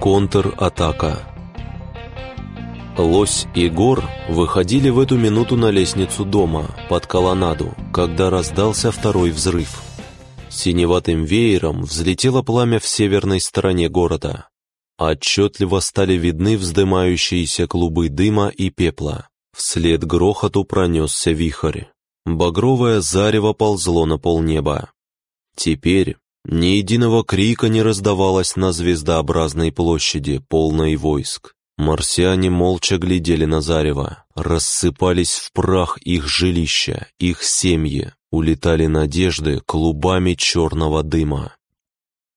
Контр-атака Лось и Гор выходили в эту минуту на лестницу дома, под колоннаду, когда раздался второй взрыв. Синеватым веером взлетело пламя в северной стороне города. Отчетливо стали видны вздымающиеся клубы дыма и пепла. Вслед грохоту пронесся вихрь. Багровое зарево ползло на полнеба. Теперь ни единого крика не раздавалось на звездообразной площади, полной войск. Марсиане молча глядели на зарево. Рассыпались в прах их жилища, их семьи. Улетали надежды клубами черного дыма.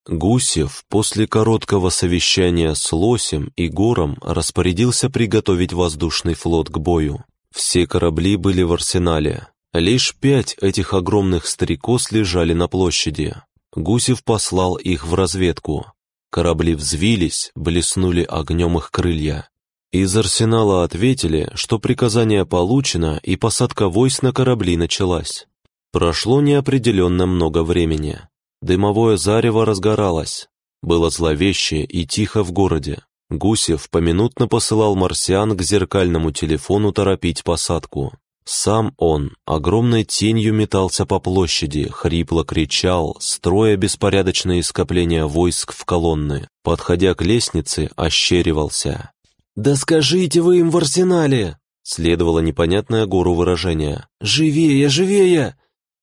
Гусев после короткого совещания с Лосем и Гором распорядился приготовить воздушный флот к бою. Все корабли были в арсенале. Лишь пять этих огромных стрекоз лежали на площади. Гусев послал их в разведку. Корабли взвились, блеснули огнем их крылья. Из арсенала ответили, что приказание получено и посадка войск на корабли началась. Прошло неопределенно много времени. Дымовое зарево разгоралось. Было зловеще и тихо в городе. Гусев поминутно посылал марсиан к зеркальному телефону торопить посадку. Сам он огромной тенью метался по площади, хрипло кричал, строя беспорядочные скопления войск в колонны. Подходя к лестнице, ощеривался. «Да скажите вы им в арсенале!» Следовало непонятное Гору выражение. «Живее, живее!»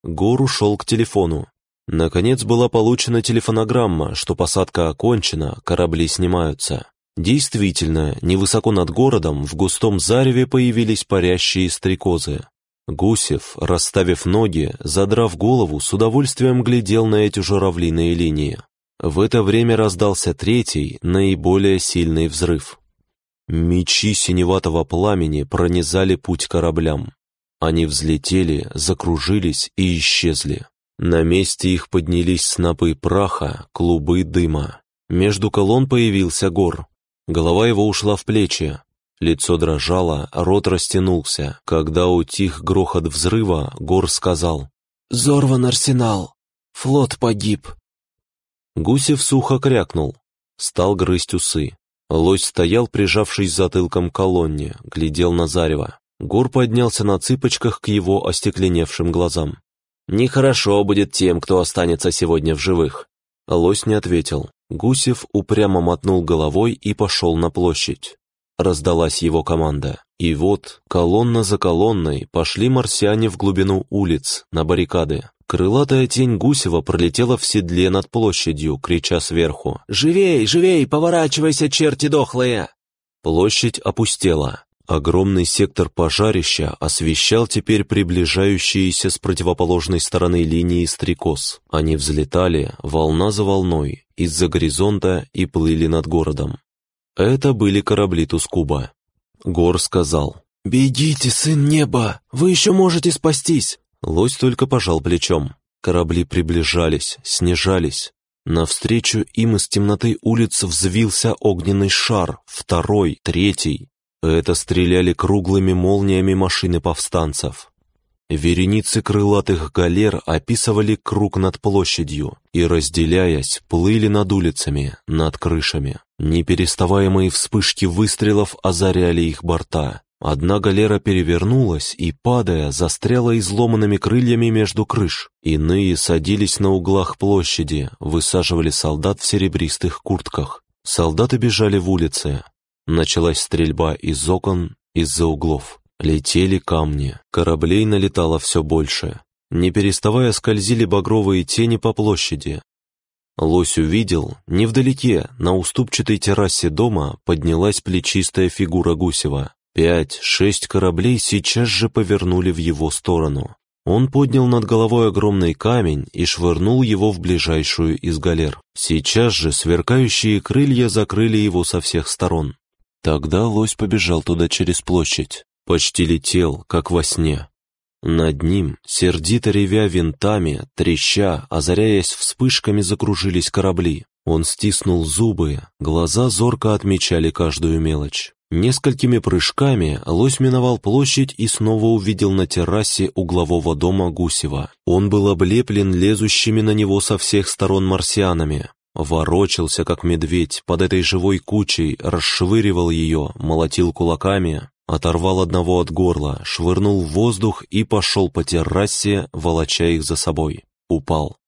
Гор ушел к телефону. Наконец была получена телефонограмма, что посадка окончена, корабли снимаются. Действительно, невысоко над городом в густом зареве появились парящие стрекозы. Гусев, расставив ноги, задрав голову, с удовольствием глядел на эти журавлиные линии. В это время раздался третий, наиболее сильный взрыв. Мечи синеватого пламени пронизали путь кораблям. Они взлетели, закружились и исчезли. На месте их поднялись снопы праха, клубы дыма. Между колонн появился гор. Голова его ушла в плечи. Лицо дрожало, рот растянулся. Когда утих грохот взрыва, Гор сказал «Зорван арсенал! Флот погиб!» Гусев сухо крякнул, стал грызть усы. Лось стоял, прижавшись затылком к колонне, глядел на зарево. Гор поднялся на цыпочках к его остекленевшим глазам. «Нехорошо будет тем, кто останется сегодня в живых». Лось не ответил. Гусев упрямо мотнул головой и пошел на площадь. Раздалась его команда. И вот, колонна за колонной, пошли марсиане в глубину улиц, на баррикады. Крылатая тень Гусева пролетела в седле над площадью, крича сверху. «Живей, живей, поворачивайся, черти дохлые!» Площадь опустела. Огромный сектор пожарища освещал теперь приближающиеся с противоположной стороны линии стрекоз. Они взлетали, волна за волной, из-за горизонта и плыли над городом. Это были корабли Тускуба. Гор сказал, «Бегите, сын неба, вы еще можете спастись!» Лось только пожал плечом. Корабли приближались, снижались. Навстречу им из темноты улиц взвился огненный шар, второй, третий. Это стреляли круглыми молниями машины повстанцев. Вереницы крылатых галер описывали круг над площадью и, разделяясь, плыли над улицами, над крышами. Непереставаемые вспышки выстрелов озаряли их борта. Одна галера перевернулась и, падая, застряла изломанными крыльями между крыш. Иные садились на углах площади, высаживали солдат в серебристых куртках. Солдаты бежали в улицы, Началась стрельба из окон, из-за углов. Летели камни, кораблей налетало все больше. Не переставая скользили багровые тени по площади. Лось увидел, невдалеке, на уступчатой террасе дома, поднялась плечистая фигура Гусева. Пять-шесть кораблей сейчас же повернули в его сторону. Он поднял над головой огромный камень и швырнул его в ближайшую из галер. Сейчас же сверкающие крылья закрыли его со всех сторон. Тогда лось побежал туда через площадь, почти летел, как во сне. Над ним, сердито ревя винтами, треща, озаряясь вспышками, закружились корабли. Он стиснул зубы, глаза зорко отмечали каждую мелочь. Несколькими прыжками лось миновал площадь и снова увидел на террасе углового дома Гусева. Он был облеплен лезущими на него со всех сторон марсианами. Ворочался, как медведь, под этой живой кучей, расшвыривал ее, молотил кулаками, оторвал одного от горла, швырнул в воздух и пошел по террасе, волоча их за собой. Упал.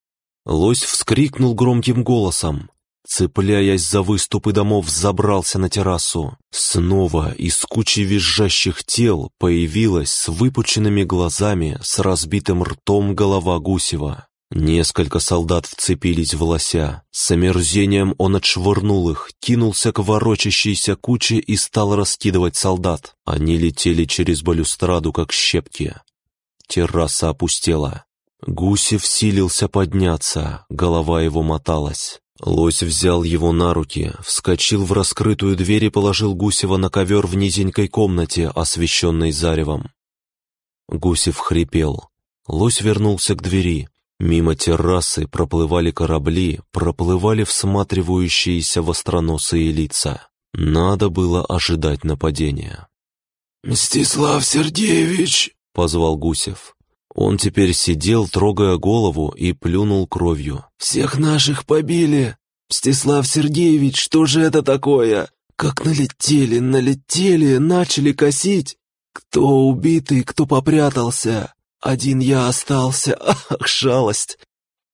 Лось вскрикнул громким голосом. Цепляясь за выступы домов, забрался на террасу. Снова из кучи визжащих тел появилась с выпученными глазами, с разбитым ртом голова Гусева. Несколько солдат вцепились в лося. С омерзением он отшвырнул их, кинулся к ворочащейся куче и стал раскидывать солдат. Они летели через балюстраду, как щепки. Терраса опустела. Гусев силился подняться, голова его моталась. Лось взял его на руки, вскочил в раскрытую дверь и положил Гусева на ковер в низенькой комнате, освещенной заревом. Гусев хрипел. Лось вернулся к двери. Мимо террасы проплывали корабли, проплывали всматривающиеся востроносые лица. Надо было ожидать нападения. «Мстислав Сергеевич!» — позвал Гусев. Он теперь сидел, трогая голову, и плюнул кровью. «Всех наших побили! Мстислав Сергеевич, что же это такое? Как налетели, налетели, начали косить! Кто убитый, кто попрятался? Один я остался, ах, шалость!»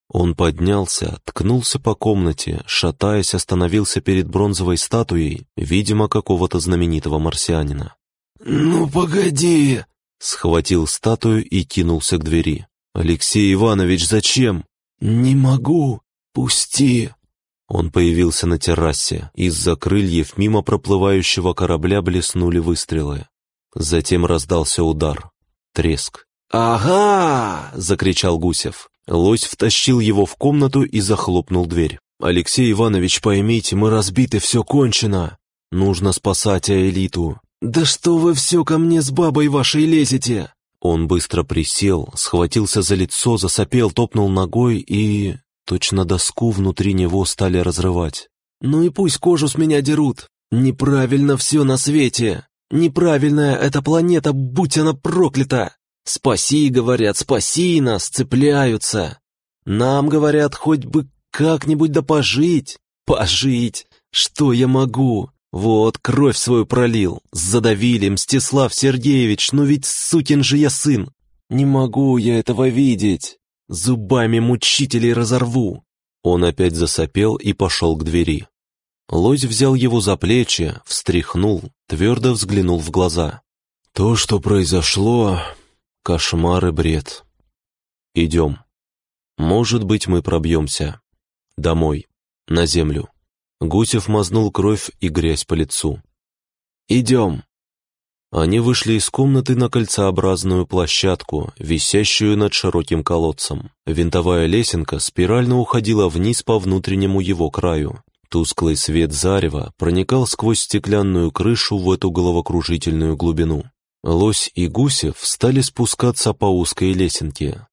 Он поднялся, ткнулся по комнате, шатаясь, остановился перед бронзовой статуей, видимо, какого-то знаменитого марсианина. «Ну, погоди!» Схватил статую и кинулся к двери. «Алексей Иванович, зачем?» «Не могу. Пусти». Он появился на террасе. Из-за крыльев мимо проплывающего корабля блеснули выстрелы. Затем раздался удар. Треск. «Ага!» — закричал Гусев. Лось втащил его в комнату и захлопнул дверь. «Алексей Иванович, поймите, мы разбиты, все кончено. Нужно спасать Аэлиту. «Да что вы все ко мне с бабой вашей лезете?» Он быстро присел, схватился за лицо, засопел, топнул ногой и... Точно доску внутри него стали разрывать. «Ну и пусть кожу с меня дерут. Неправильно все на свете. Неправильная эта планета, будь она проклята. Спаси, говорят, спаси нас, цепляются. Нам, говорят, хоть бы как-нибудь да пожить. Пожить. Что я могу? Вот, кровь свою пролил, задавили, Мстислав Сергеевич, ну ведь сукин же я сын. Не могу я этого видеть. Зубами мучителей разорву. Он опять засопел и пошел к двери. Лось взял его за плечи, встряхнул, твердо взглянул в глаза. То, что произошло, кошмар и бред. Идем. Может быть, мы пробьемся. Домой, на землю. Гусев мазнул кровь и грязь по лицу. «Идем!» Они вышли из комнаты на кольцеобразную площадку, висящую над широким колодцем. Винтовая лесенка спирально уходила вниз по внутреннему его краю. Тусклый свет зарева проникал сквозь стеклянную крышу в эту головокружительную глубину. Лось и Гусев стали спускаться по узкой лесенке.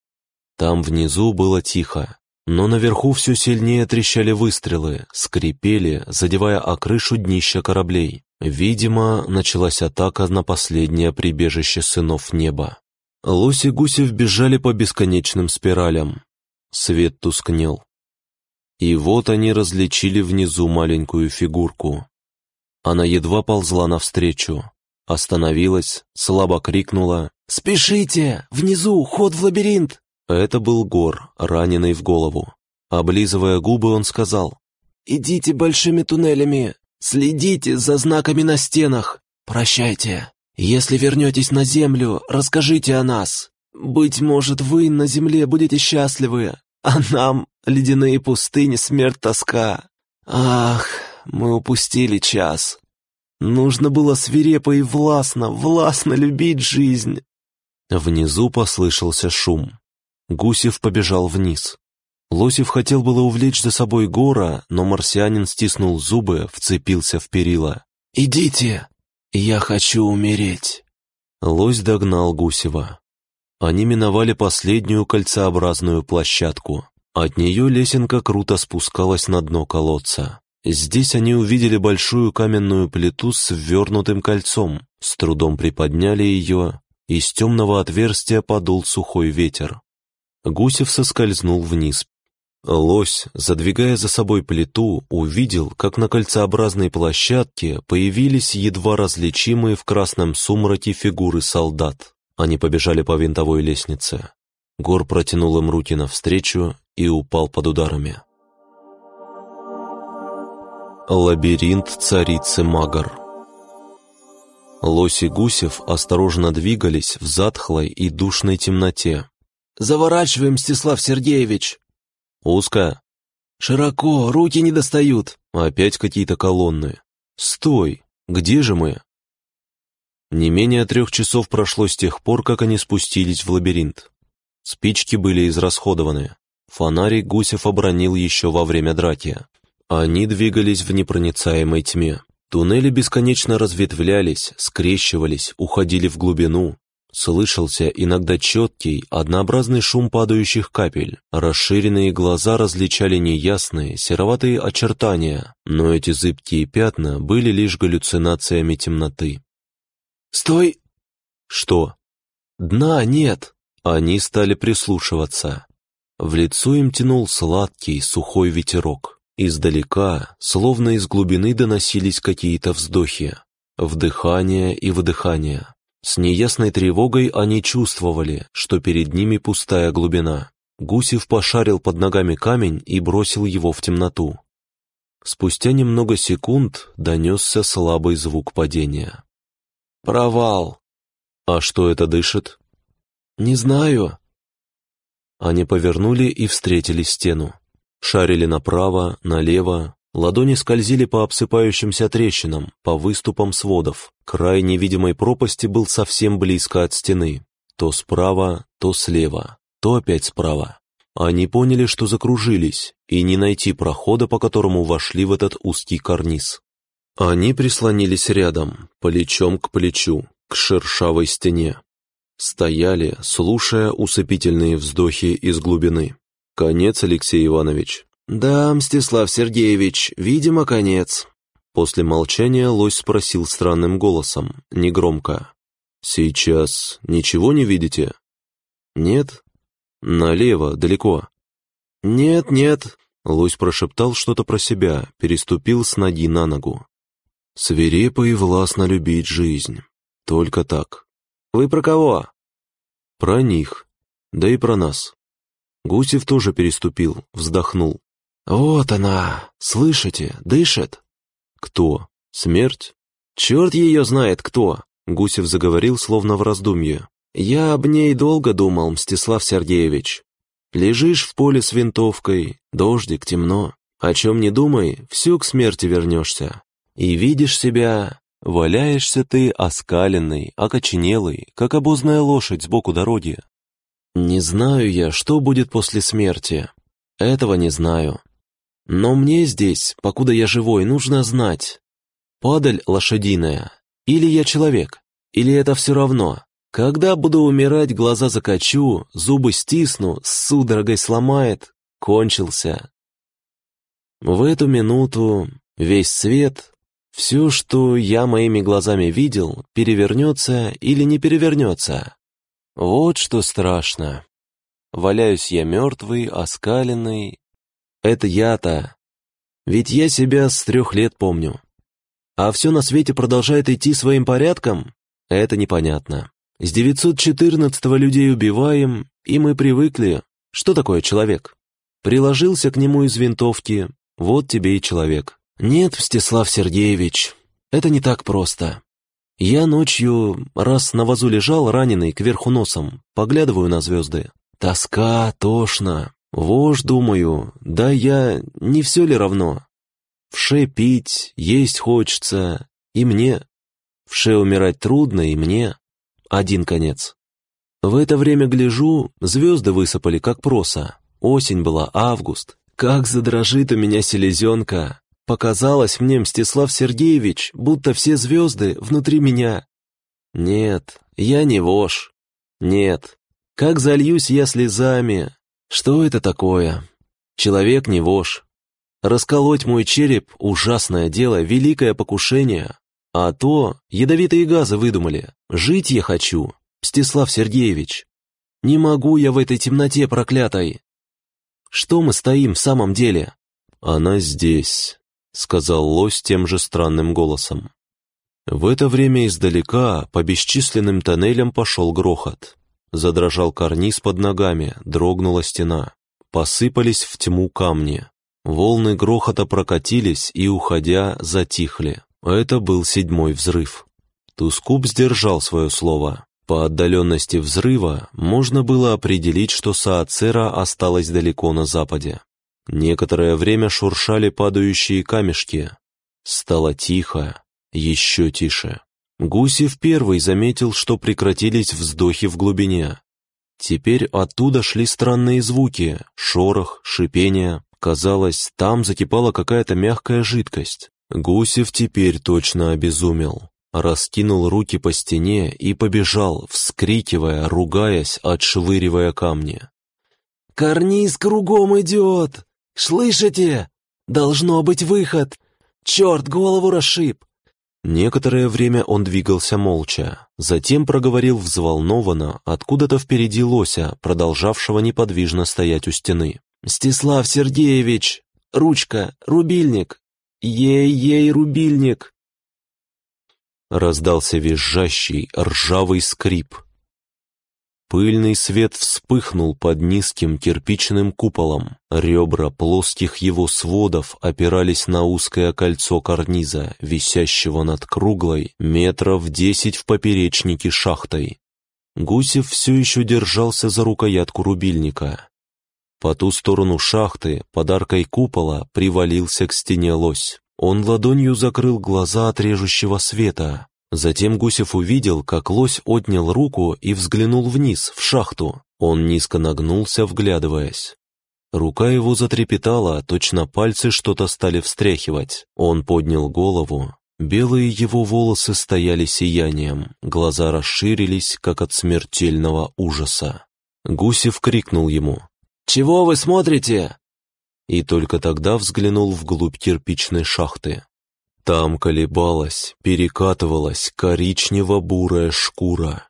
Там внизу было тихо. Но наверху все сильнее трещали выстрелы, скрипели, задевая о крышу днища кораблей. Видимо, началась атака на последнее прибежище сынов неба. Лось и Гусев бежали по бесконечным спиралям. Свет тускнел. И вот они различили внизу маленькую фигурку. Она едва ползла навстречу. Остановилась, слабо крикнула «Спешите! Внизу ход в лабиринт!» Это был Гор, раненый в голову. Облизывая губы, он сказал, «Идите большими туннелями, следите за знаками на стенах. Прощайте. Если вернетесь на землю, расскажите о нас. Быть может, вы на земле будете счастливы, а нам ледяные пустыни, смерть, тоска. Ах, мы упустили час. Нужно было свирепо и властно, властно любить жизнь». Внизу послышался шум. Гусев побежал вниз. Лосев хотел было увлечь за собой гора, но марсианин стиснул зубы, вцепился в перила. «Идите! Я хочу умереть!» Лось догнал Гусева. Они миновали последнюю кольцеобразную площадку. От нее лесенка круто спускалась на дно колодца. Здесь они увидели большую каменную плиту с ввернутым кольцом, с трудом приподняли ее, из темного отверстия подул сухой ветер. Гусев соскользнул вниз. Лось, задвигая за собой плиту, увидел, как на кольцеобразной площадке появились едва различимые в красном сумраке фигуры солдат. Они побежали по винтовой лестнице. Гор протянул им руки навстречу и упал под ударами. Лабиринт царицы Магар Лось и Гусев осторожно двигались в затхлой и душной темноте. «Заворачиваем, Мстислав Сергеевич!» «Узко!» «Широко, руки не достают!» Опять какие-то колонны. «Стой! Где же мы?» Не менее трех часов прошло с тех пор, как они спустились в лабиринт. Спички были израсходованы. Фонарик Гусев обронил еще во время драки. Они двигались в непроницаемой тьме. Туннели бесконечно разветвлялись, скрещивались, уходили в глубину. Слышался иногда четкий, однообразный шум падающих капель. Расширенные глаза различали неясные, сероватые очертания, но эти зыбкие пятна были лишь галлюцинациями темноты. «Стой!» «Что?» «Дна нет!» Они стали прислушиваться. В лицо им тянул сладкий, сухой ветерок. Издалека, словно из глубины доносились какие-то вздохи, вдыхание и выдыхание. С неясной тревогой они чувствовали, что перед ними пустая глубина. Гусев пошарил под ногами камень и бросил его в темноту. Спустя немного секунд донесся слабый звук падения. «Провал!» «А что это дышит?» «Не знаю». Они повернули и встретили стену. Шарили направо, налево, ладони скользили по обсыпающимся трещинам, по выступам сводов. Край невидимой пропасти был совсем близко от стены. То справа, то слева, то опять справа. Они поняли, что закружились, и не найти прохода, по которому вошли в этот узкий карниз. Они прислонились рядом, плечом к плечу, к шершавой стене. Стояли, слушая усыпительные вздохи из глубины. «Конец, Алексей Иванович». «Да, Мстислав Сергеевич, видимо, конец». После молчания лось спросил странным голосом, негромко. «Сейчас ничего не видите?» «Нет?» «Налево, далеко». «Нет, нет», — лось прошептал что-то про себя, переступил с ноги на ногу. «Свирепо и властно любить жизнь. Только так». «Вы про кого?» «Про них. Да и про нас». Гусев тоже переступил, вздохнул. «Вот она, слышите, дышит?» «Кто? Смерть?» «Черт ее знает кто!» Гусев заговорил, словно в раздумье. «Я об ней долго думал, Мстислав Сергеевич. Лежишь в поле с винтовкой, дождик, темно. О чем не думай, все к смерти вернешься. И видишь себя... Валяешься ты оскаленный, окоченелый, как обозная лошадь сбоку дороги. Не знаю я, что будет после смерти. Этого не знаю. Но мне здесь, покуда я живой, нужно знать. Падаль лошадиная. Или я человек. Или это все равно. Когда буду умирать, глаза закачу, зубы стисну, с судорогой сломает. Кончился. В эту минуту весь свет, все, что я моими глазами видел, перевернется или не перевернется. Вот что страшно. Валяюсь я мертвый, оскаленный. Это я-то. Ведь я себя с трех лет помню. А все на свете продолжает идти своим порядком? Это непонятно. С 914-го людей убиваем, и мы привыкли. Что такое человек? Приложился к нему из винтовки, вот тебе и человек. Нет, Мстислав Сергеевич, это не так просто. Я ночью, раз на вазу лежал раненый кверху носом, поглядываю на звезды. Тоска, тошно. Вож, думаю, да я, не все ли равно? Вше пить, есть хочется, и мне. Вше умирать трудно, и мне. Один конец. В это время гляжу, звезды высыпали, как проса. Осень была, август. Как задрожит у меня селезенка, Показалось мне, Мстислав Сергеевич, будто все звезды внутри меня. Нет, я не вож. Нет. Как зальюсь я слезами. Что это такое? Человек не вож. Расколоть мой череп — ужасное дело, великое покушение. А то ядовитые газы выдумали. Жить я хочу, Мстислав Сергеевич. Не могу я в этой темноте проклятой. Что мы стоим в самом деле? Она здесь, сказал лось тем же странным голосом. В это время издалека по бесчисленным тоннелям пошел грохот. Задрожал карниз под ногами, дрогнула стена. Посыпались в тьму камни. Волны грохота прокатились и, уходя, затихли. Это был седьмой взрыв. Тускуб сдержал свое слово. По отдаленности взрыва можно было определить, что Саацера осталась далеко на западе. Некоторое время шуршали падающие камешки. Стало тихо, еще тише. Гусев первый заметил, что прекратились вздохи в глубине. Теперь оттуда шли странные звуки, шорох, шипение. Казалось, там закипала какая-то мягкая жидкость. Гусев теперь точно обезумел. Раскинул руки по стене и побежал, вскрикивая, ругаясь, отшвыривая камни. «Карниз кругом идет! Слышите? Должно быть выход! Черт, голову расшиб! Некоторое время он двигался молча, затем проговорил взволнованно, откуда-то впереди лося, продолжавшего неподвижно стоять у стены. «Мстислав Сергеевич! Ручка! Рубильник! Ей-ей, рубильник!» Раздался визжащий, ржавый скрип. Пыльный свет вспыхнул под низким кирпичным куполом. Ребра плоских его сводов опирались на узкое кольцо карниза, висящего над круглой, метров десять в поперечнике шахтой. Гусев все еще держался за рукоятку рубильника. По ту сторону шахты, под аркой купола, привалился к стене лось. Он ладонью закрыл глаза от режущего света, Затем Гусев увидел, как лось отнял руку и взглянул вниз, в шахту. Он низко нагнулся, вглядываясь. Рука его затрепетала, точно пальцы что-то стали встряхивать. Он поднял голову. Белые его волосы стояли сиянием, глаза расширились, как от смертельного ужаса. Гусев крикнул ему. «Чего вы смотрите?» И только тогда взглянул вглубь кирпичной шахты. Там колебалась, перекатывалась коричнево-бурая шкура.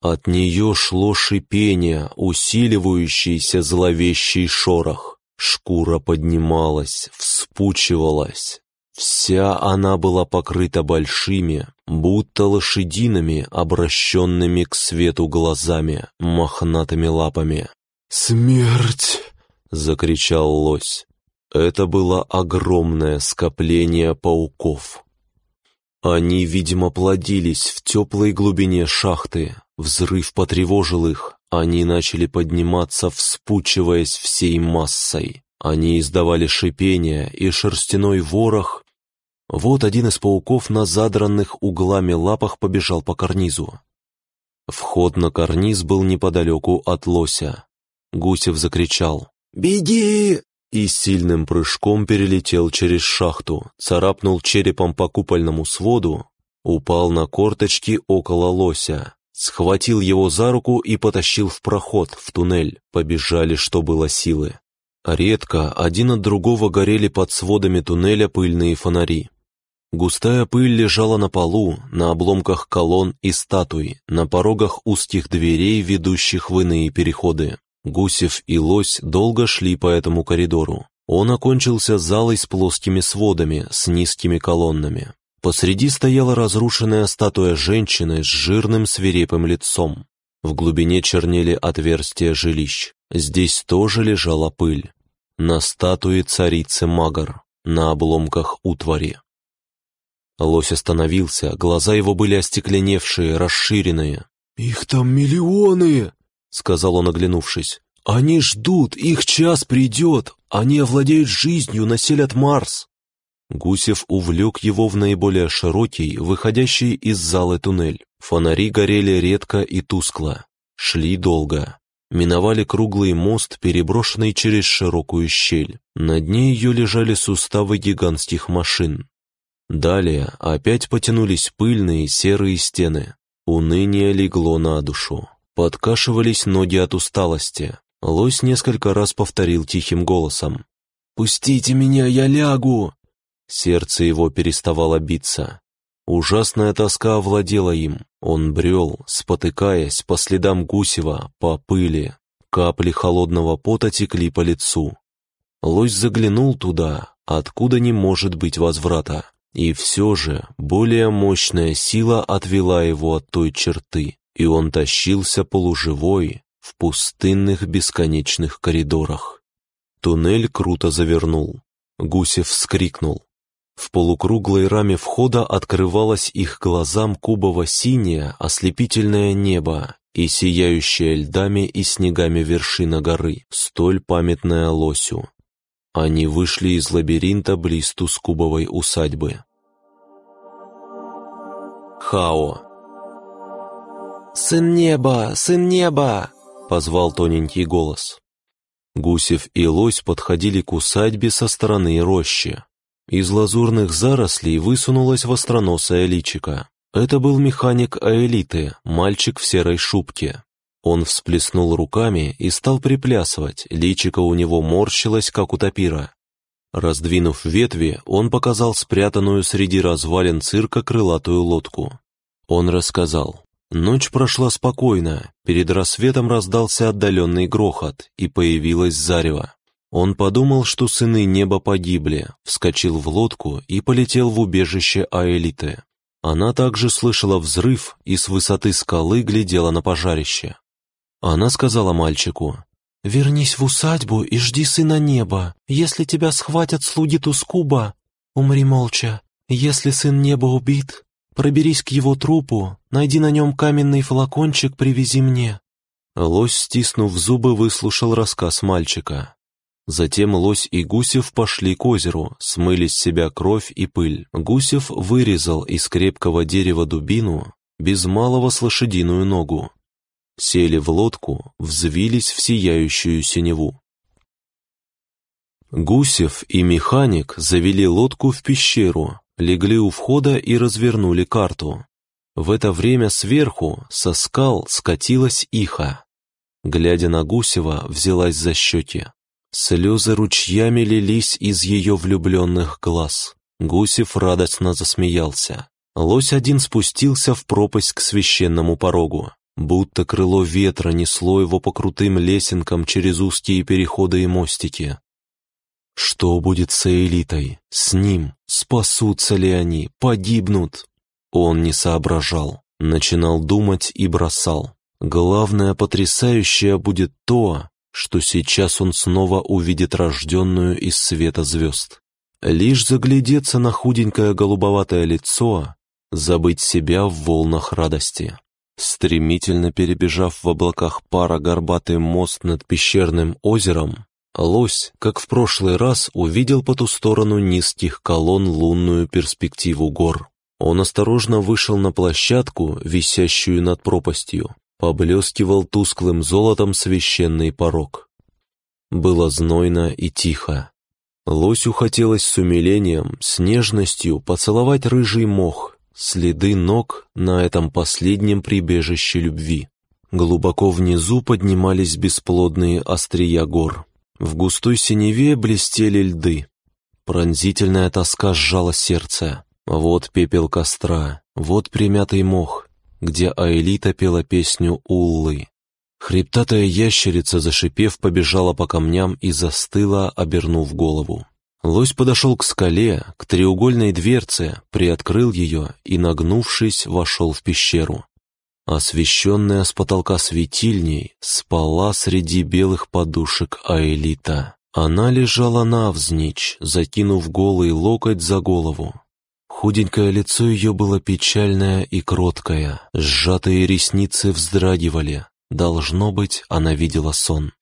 От нее шло шипение, усиливающийся зловещий шорох. Шкура поднималась, вспучивалась. Вся она была покрыта большими, будто лошадиными, обращенными к свету глазами, мохнатыми лапами. «Смерть!» — закричал лось. Это было огромное скопление пауков. Они, видимо, плодились в теплой глубине шахты. Взрыв потревожил их. Они начали подниматься, вспучиваясь всей массой. Они издавали шипение и шерстяной ворох. Вот один из пауков на задранных углами лапах побежал по карнизу. Вход на карниз был неподалеку от лося. Гусев закричал «Беги!» И сильным прыжком перелетел через шахту, царапнул черепом по купольному своду, упал на корточки около лося, схватил его за руку и потащил в проход, в туннель. Побежали, что было силы. Редко один от другого горели под сводами туннеля пыльные фонари. Густая пыль лежала на полу, на обломках колонн и статуй, на порогах узких дверей, ведущих в иные переходы. Гусев и Лось долго шли по этому коридору. Он окончился залой с плоскими сводами, с низкими колоннами. Посреди стояла разрушенная статуя женщины с жирным свирепым лицом. В глубине чернели отверстия жилищ. Здесь тоже лежала пыль. На статуе царицы Магар, на обломках утвари. Лось остановился, глаза его были остекленевшие, расширенные. «Их там миллионы!» — сказал он, оглянувшись. «Они ждут, их час придет, они овладеют жизнью, населят Марс». Гусев увлек его в наиболее широкий, выходящий из зала туннель. Фонари горели редко и тускло. Шли долго. Миновали круглый мост, переброшенный через широкую щель. На дне ее лежали суставы гигантских машин. Далее опять потянулись пыльные серые стены. Уныние легло на душу. Подкашивались ноги от усталости. Лось несколько раз повторил тихим голосом. «Пустите меня, я лягу!» Сердце его переставало биться. Ужасная тоска овладела им. Он брел, спотыкаясь по следам Гусева, по пыли. Капли холодного пота текли по лицу. Лось заглянул туда, откуда не может быть возврата. И все же более мощная сила отвела его от той черты, и он тащился полуживой в пустынных бесконечных коридорах. Туннель круто завернул. Гусев вскрикнул. В полукруглой раме входа открывалось их глазам кубово-синее ослепительное небо и сияющая льдами и снегами вершина горы, столь памятная лосю. Они вышли из лабиринта близ Тускубовой усадьбы. Хао «Сын неба! Сын неба!» — позвал тоненький голос. Гусев и лось подходили к усадьбе со стороны рощи. Из лазурных зарослей высунулась востроносая личика. Это был механик Аэлиты, мальчик в серой шубке. Он всплеснул руками и стал приплясывать, личико у него морщилось, как у топира. Раздвинув ветви, он показал спрятанную среди развалин цирка крылатую лодку. Он рассказал. Ночь прошла спокойно, перед рассветом раздался отдаленный грохот, и появилась зарево. Он подумал, что сыны неба погибли, вскочил в лодку и полетел в убежище Аэлиты. Она также слышала взрыв и с высоты скалы глядела на пожарище. Она сказала мальчику, «Вернись в усадьбу и жди сына неба. Если тебя схватят слуги Тускуба, умри молча. Если сын неба убит, проберись к его трупу, найди на нем каменный флакончик, привези мне». Лось, стиснув зубы, выслушал рассказ мальчика. Затем лось и Гусев пошли к озеру, смыли с себя кровь и пыль. Гусев вырезал из крепкого дерева дубину, без малого с лошадиную ногу. Сели в лодку, взвились в сияющую синеву. Гусев и механик завели лодку в пещеру, легли у входа и развернули карту. В это время сверху, со скал, скатилась иха. Глядя на Гусева, взялась за щеки. Слезы ручьями лились из ее влюбленных глаз. Гусев радостно засмеялся. Лось один спустился в пропасть к священному порогу. Будто крыло ветра несло его по крутым лесенкам через узкие переходы и мостики. Что будет с элитой? С ним? Спасутся ли они? Погибнут? Он не соображал. Начинал думать и бросал. Главное потрясающее будет то, что сейчас он снова увидит рожденную из света звезд. Лишь заглядеться на худенькое голубоватое лицо, забыть себя в волнах радости. Стремительно перебежав в облаках пара горбатый мост над пещерным озером, лось, как в прошлый раз, увидел по ту сторону низких колонн лунную перспективу гор. Он осторожно вышел на площадку, висящую над пропастью, Поблескивал тусклым золотом священный порог. Было знойно и тихо. Лосю хотелось с умилением, с нежностью поцеловать рыжий мох, следы ног на этом последнем прибежище любви. Глубоко внизу поднимались бесплодные острия гор. В густой синеве блестели льды. Пронзительная тоска сжала сердце. Вот пепел костра, вот примятый мох, где Аэлита пела песню Уллы. Хребтатая ящерица, зашипев, побежала по камням и застыла, обернув голову. Лось подошел к скале, к треугольной дверце, приоткрыл ее и, нагнувшись, вошел в пещеру. Освещенная с потолка светильней, спала среди белых подушек Аэлита. Она лежала навзничь, закинув голый локоть за голову. Худенькое лицо ее было печальное и кроткое, сжатые ресницы вздрагивали. Должно быть, она видела сон.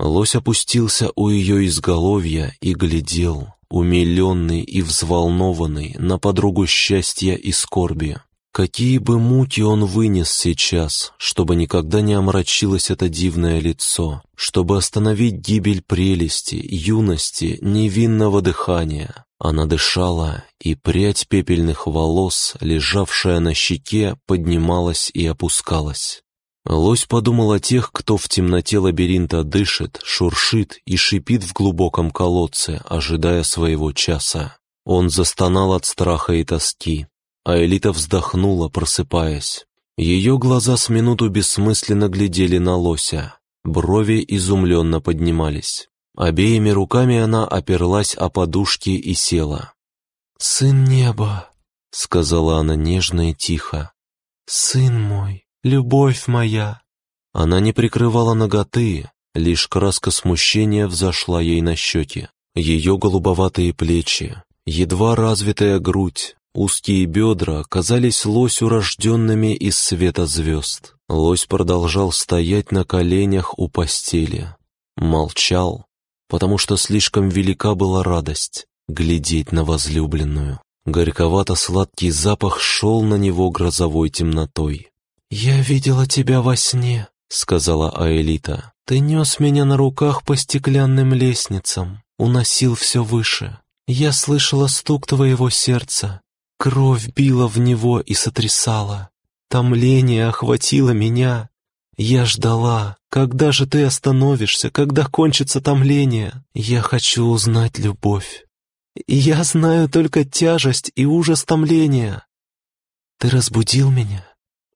Лось опустился у ее изголовья и глядел, умиленный и взволнованный, на подругу счастья и скорби. Какие бы муки он вынес сейчас, чтобы никогда не омрачилось это дивное лицо, чтобы остановить гибель прелести, юности, невинного дыхания. Она дышала, и прядь пепельных волос, лежавшая на щеке, поднималась и опускалась. Лось подумал о тех, кто в темноте лабиринта дышит, шуршит и шипит в глубоком колодце, ожидая своего часа. Он застонал от страха и тоски, а Элита вздохнула, просыпаясь. Ее глаза с минуту бессмысленно глядели на лося, брови изумленно поднимались. Обеими руками она оперлась о подушки и села. «Сын неба», — сказала она нежно и тихо, — «сын мой, любовь моя». Она не прикрывала ноготы, лишь краска смущения взошла ей на щеки. Ее голубоватые плечи, едва развитая грудь, узкие бедра казались лосю рожденными из света звезд. Лось продолжал стоять на коленях у постели. Молчал, потому что слишком велика была радость глядеть на возлюбленную. Горьковато-сладкий запах шел на него грозовой темнотой. «Я видела тебя во сне», — сказала Аэлита. «Ты нес меня на руках по стеклянным лестницам, уносил все выше. Я слышала стук твоего сердца. Кровь била в него и сотрясала. Томление охватило меня. Я ждала, когда же ты остановишься, когда кончится томление. Я хочу узнать любовь. Я знаю только тяжесть и ужас томления. Ты разбудил меня?»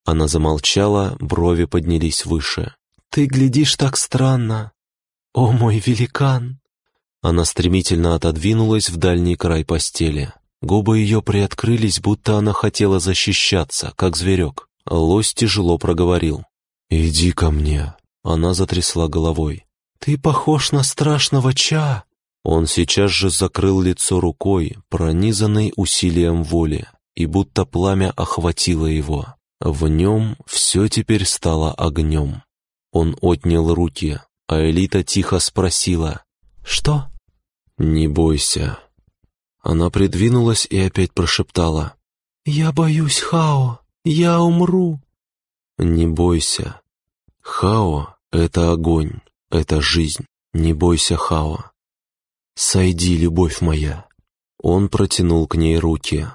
Она замолчала, брови поднялись выше. «Ты глядишь так странно. О, мой великан!» Она стремительно отодвинулась в дальний край постели. Губы ее приоткрылись, будто она хотела защищаться, как зверек. Лось тяжело проговорил. «Иди ко мне». Она затрясла головой. «Ты похож на страшного Ча». Он сейчас же закрыл лицо рукой, пронизанной усилием воли, и будто пламя охватило его. В нем все теперь стало огнем. Он отнял руки, а Элита тихо спросила. «Что?» «Не бойся». Она придвинулась и опять прошептала. «Я боюсь, Хао, я умру». «Не бойся. Хао — это огонь, это жизнь. Не бойся, Хао. Сойди, любовь моя». Он протянул к ней руки.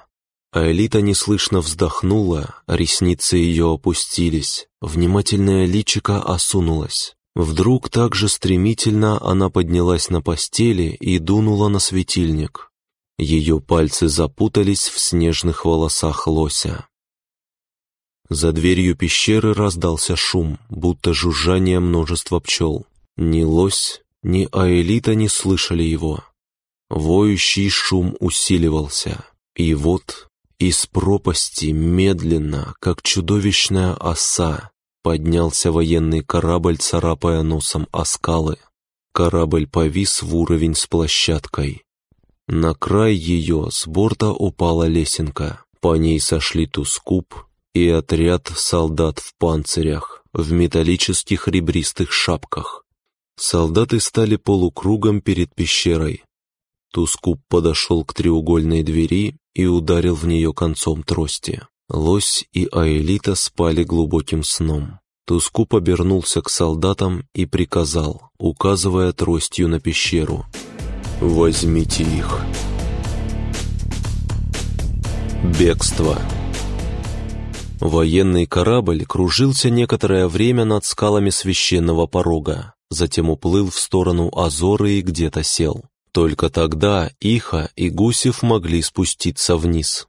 А Элита неслышно вздохнула, ресницы ее опустились, внимательное личико осунулось. Вдруг так же стремительно она поднялась на постели и дунула на светильник. Ее пальцы запутались в снежных волосах лося. За дверью пещеры раздался шум, будто жужжание множества пчел. Ни лось, ни Аэлита не слышали его. Воющий шум усиливался, и вот из пропасти медленно, как чудовищная оса, поднялся военный корабль, царапая носом о скалы. Корабль повис в уровень с площадкой. На край ее с борта упала лесенка. По ней сошли Тускуп, и отряд солдат в панцирях, в металлических ребристых шапках. Солдаты стали полукругом перед пещерой. Тускуп подошел к треугольной двери и ударил в нее концом трости. Лось и Аэлита спали глубоким сном. Тускуп обернулся к солдатам и приказал, указывая тростью на пещеру. «Возьмите их». Бегство. Военный корабль кружился некоторое время над скалами священного порога, затем уплыл в сторону Азоры и где-то сел. Только тогда Иха и Гусев могли спуститься вниз.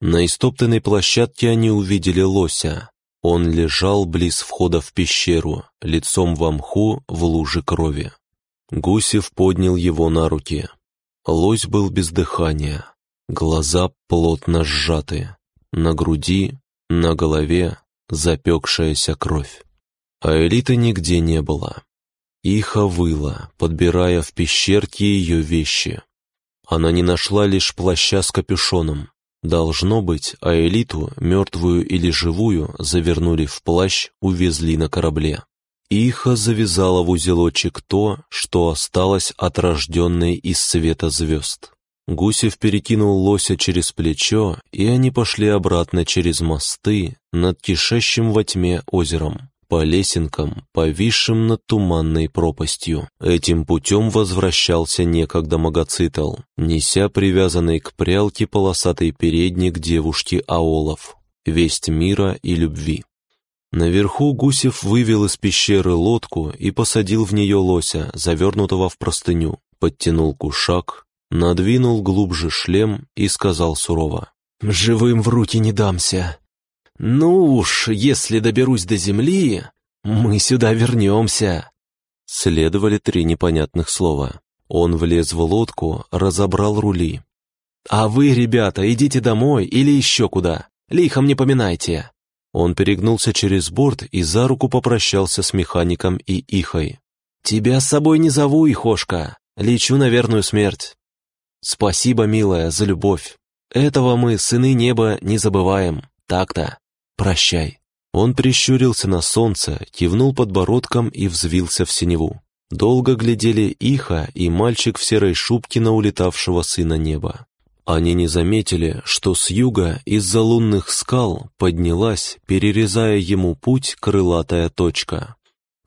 На истоптанной площадке они увидели лося. Он лежал близ входа в пещеру, лицом в мху в луже крови. Гусев поднял его на руки. Лось был без дыхания, глаза плотно сжаты, на груди на голове запекшаяся кровь. А элиты нигде не было. Иха выла, подбирая в пещерке ее вещи. Она не нашла лишь плаща с капюшоном. Должно быть, а элиту, мертвую или живую, завернули в плащ, увезли на корабле. Иха завязала в узелочек то, что осталось от рожденной из света звезд. Гусев перекинул лося через плечо, и они пошли обратно через мосты над кишащим во тьме озером, по лесенкам, повисшим над туманной пропастью. Этим путем возвращался некогда Магоцитл, неся привязанный к прялке полосатый передник девушки Аолов, весть мира и любви. Наверху Гусев вывел из пещеры лодку и посадил в нее лося, завернутого в простыню, подтянул кушак, надвинул глубже шлем и сказал сурово. «Живым в руки не дамся. Ну уж, если доберусь до земли, мы сюда вернемся». Следовали три непонятных слова. Он влез в лодку, разобрал рули. «А вы, ребята, идите домой или еще куда. Лихом не поминайте». Он перегнулся через борт и за руку попрощался с механиком и Ихой. «Тебя с собой не зову, Ихошка. Лечу на верную смерть. Спасибо, милая, за любовь. Этого мы, сыны неба, не забываем. Так-то. Прощай». Он прищурился на солнце, кивнул подбородком и взвился в синеву. Долго глядели Иха и мальчик в серой шубке на улетавшего сына неба. Они не заметили, что с юга из-за лунных скал поднялась, перерезая ему путь, крылатая точка.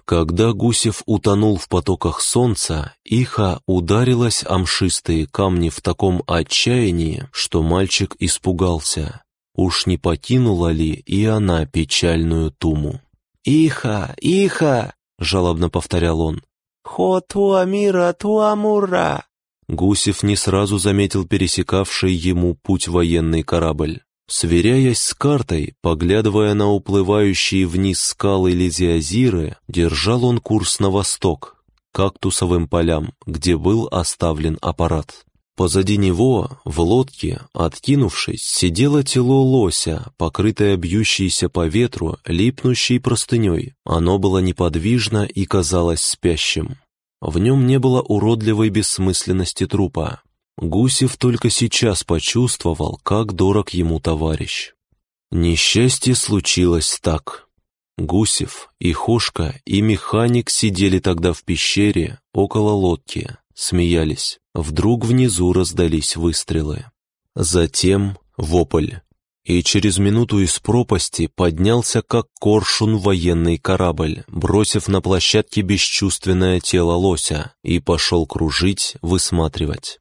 Когда Гусев утонул в потоках солнца, Иха ударилась о мшистые камни в таком отчаянии, что мальчик испугался. Уж не покинула ли и она печальную туму? «Иха! Иха!» — жалобно повторял он. «Хо туамира туамура!» Гусев не сразу заметил пересекавший ему путь военный корабль. Сверяясь с картой, поглядывая на уплывающие вниз скалы Лизиазиры, держал он курс на восток, к кактусовым полям, где был оставлен аппарат. Позади него, в лодке, откинувшись, сидело тело лося, покрытое бьющейся по ветру, липнущей простыней. Оно было неподвижно и казалось спящим. В нем не было уродливой бессмысленности трупа. Гусев только сейчас почувствовал, как дорог ему товарищ. Несчастье случилось так. Гусев, и Хошка, и механик сидели тогда в пещере около лодки, смеялись. Вдруг внизу раздались выстрелы. Затем вопль и через минуту из пропасти поднялся как коршун военный корабль, бросив на площадке бесчувственное тело лося, и пошел кружить, высматривать.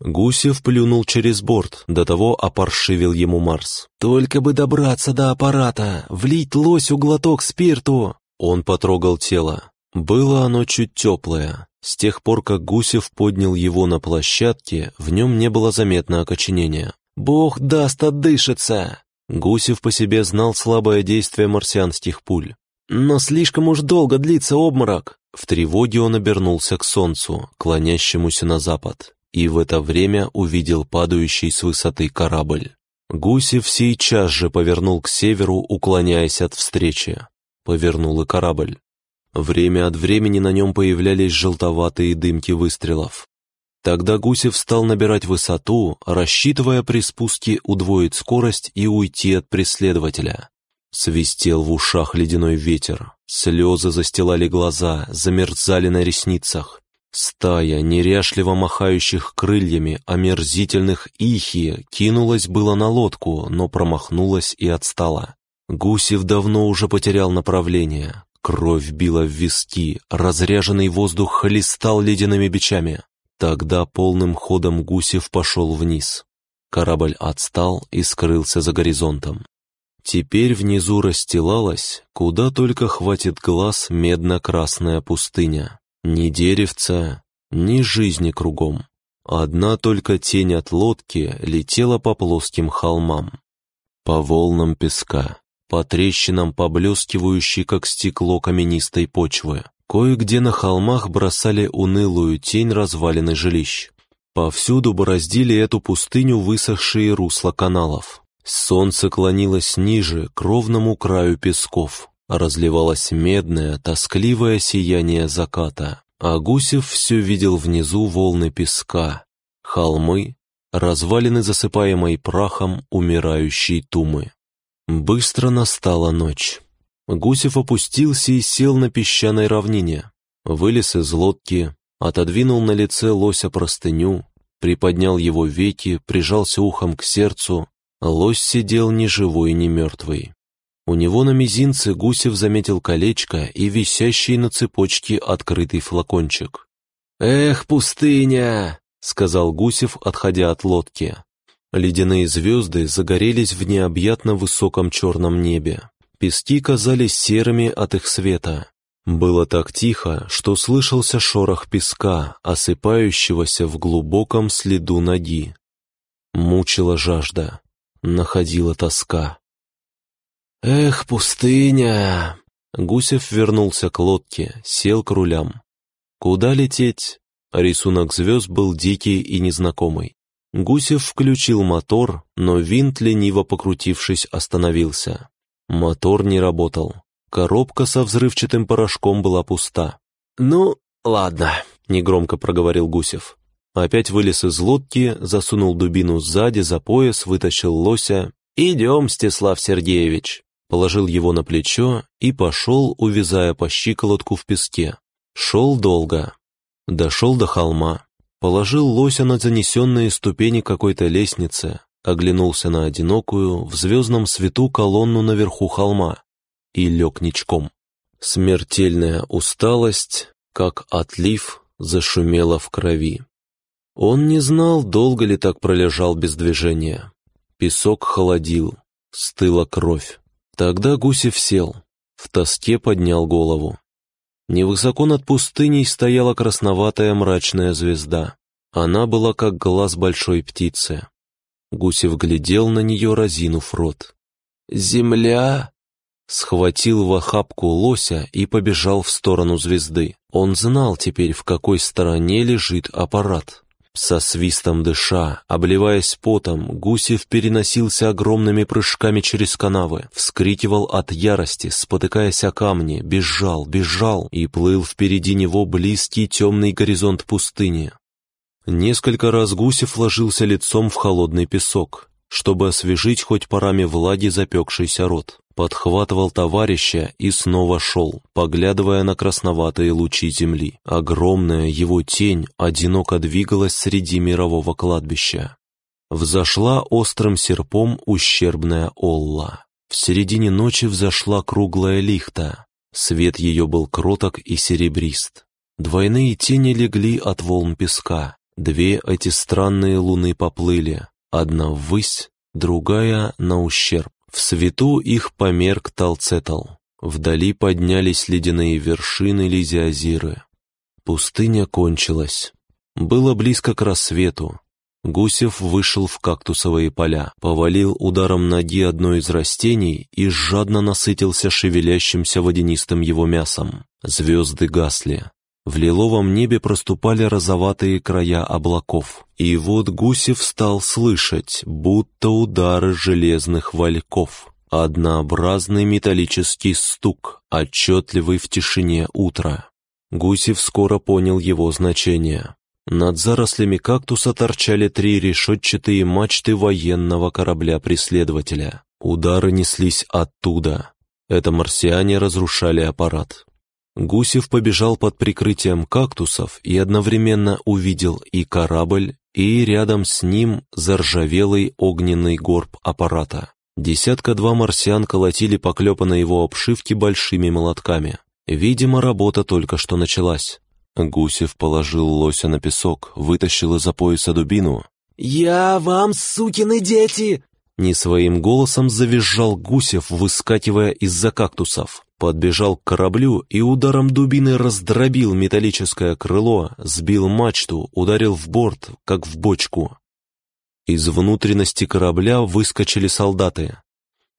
Гусев плюнул через борт, до того опоршивил ему Марс. «Только бы добраться до аппарата, влить лосю глоток спирту!» Он потрогал тело. Было оно чуть теплое. С тех пор, как Гусев поднял его на площадке, в нем не было заметно окоченения. Бог даст отдышится!» Гусев по себе знал слабое действие марсианских пуль. «Но слишком уж долго длится обморок!» В тревоге он обернулся к солнцу, клонящемуся на запад, и в это время увидел падающий с высоты корабль. Гусев сейчас же повернул к северу, уклоняясь от встречи. Повернул и корабль. Время от времени на нем появлялись желтоватые дымки выстрелов. Тогда Гусев стал набирать высоту, рассчитывая при спуске удвоить скорость и уйти от преследователя. Свистел в ушах ледяной ветер, слезы застилали глаза, замерзали на ресницах. Стая неряшливо махающих крыльями омерзительных ихи кинулась было на лодку, но промахнулась и отстала. Гусев давно уже потерял направление. Кровь била в виски, разряженный воздух хлестал ледяными бичами. Тогда полным ходом Гусев пошел вниз. Корабль отстал и скрылся за горизонтом. Теперь внизу расстилалась, куда только хватит глаз, медно-красная пустыня. Ни деревца, ни жизни кругом. Одна только тень от лодки летела по плоским холмам. По волнам песка, по трещинам, поблескивающей, как стекло каменистой почвы. Кое-где на холмах бросали унылую тень развалины жилищ. Повсюду бороздили эту пустыню высохшие русла каналов. Солнце клонилось ниже, к ровному краю песков. Разливалось медное, тоскливое сияние заката. А Гусев все видел внизу волны песка, холмы, развалины засыпаемой прахом умирающей тумы. Быстро настала ночь. Гусев опустился и сел на песчаной равнине, вылез из лодки, отодвинул на лице лося простыню, приподнял его веки, прижался ухом к сердцу. Лось сидел ни живой, ни мертвый. У него на мизинце Гусев заметил колечко и висящий на цепочке открытый флакончик. «Эх, пустыня!» — сказал Гусев, отходя от лодки. Ледяные звезды загорелись в необъятно высоком черном небе. Пески казались серыми от их света. Было так тихо, что слышался шорох песка, осыпающегося в глубоком следу ноги. Мучила жажда, находила тоска. «Эх, пустыня!» Гусев вернулся к лодке, сел к рулям. Куда лететь? Рисунок звезд был дикий и незнакомый. Гусев включил мотор, но винт, лениво покрутившись, остановился. Мотор не работал. Коробка со взрывчатым порошком была пуста. «Ну, ладно», — негромко проговорил Гусев. Опять вылез из лодки, засунул дубину сзади, за пояс, вытащил лося. «Идем, Стеслав Сергеевич», положил его на плечо и пошел, увязая по щиколотку в песке. Шел долго. Дошел до холма. Положил лося на занесенные ступени какой-то лестницы, оглянулся на одинокую, в звездном свету колонну наверху холма и лег ничком. Смертельная усталость, как отлив, зашумела в крови. Он не знал, долго ли так пролежал без движения. Песок холодил, стыла кровь. Тогда Гусев сел, в тоске поднял голову. Невысоко над пустыней стояла красноватая мрачная звезда. Она была как глаз большой птицы. Гусев глядел на нее, разинув рот. «Земля!» Схватил в охапку лося и побежал в сторону звезды. Он знал теперь, в какой стороне лежит аппарат. Со свистом дыша, обливаясь потом, Гусев переносился огромными прыжками через канавы, вскрикивал от ярости, спотыкаясь о камни, бежал, бежал и плыл впереди него близкий темный горизонт пустыни. Несколько раз Гусев ложился лицом в холодный песок, чтобы освежить хоть парами влаги запекшийся рот подхватывал товарища и снова шел, поглядывая на красноватые лучи земли. Огромная его тень одиноко двигалась среди мирового кладбища. Взошла острым серпом ущербная Олла. В середине ночи взошла круглая лихта. Свет ее был кроток и серебрист. Двойные тени легли от волн песка. Две эти странные луны поплыли. Одна ввысь, другая на ущерб. В свету их померк Талцетл. Вдали поднялись ледяные вершины Лизиазиры. Пустыня кончилась. Было близко к рассвету. Гусев вышел в кактусовые поля, повалил ударом ноги одно из растений и жадно насытился шевелящимся водянистым его мясом. Звезды гасли. В лиловом небе проступали розоватые края облаков. И вот Гусев стал слышать, будто удары железных вальков. Однообразный металлический стук, отчетливый в тишине утра. Гусев скоро понял его значение. Над зарослями кактуса торчали три решетчатые мачты военного корабля-преследователя. Удары неслись оттуда. Это марсиане разрушали аппарат. Гусев побежал под прикрытием кактусов и одновременно увидел и корабль, и рядом с ним заржавелый огненный горб аппарата. Десятка-два марсиан колотили по клепанной его обшивке большими молотками. Видимо, работа только что началась. Гусев положил лося на песок, вытащил из-за пояса дубину. «Я вам, сукины дети!» Не своим голосом завизжал Гусев, выскакивая из-за кактусов подбежал к кораблю и ударом дубины раздробил металлическое крыло, сбил мачту, ударил в борт, как в бочку. Из внутренности корабля выскочили солдаты.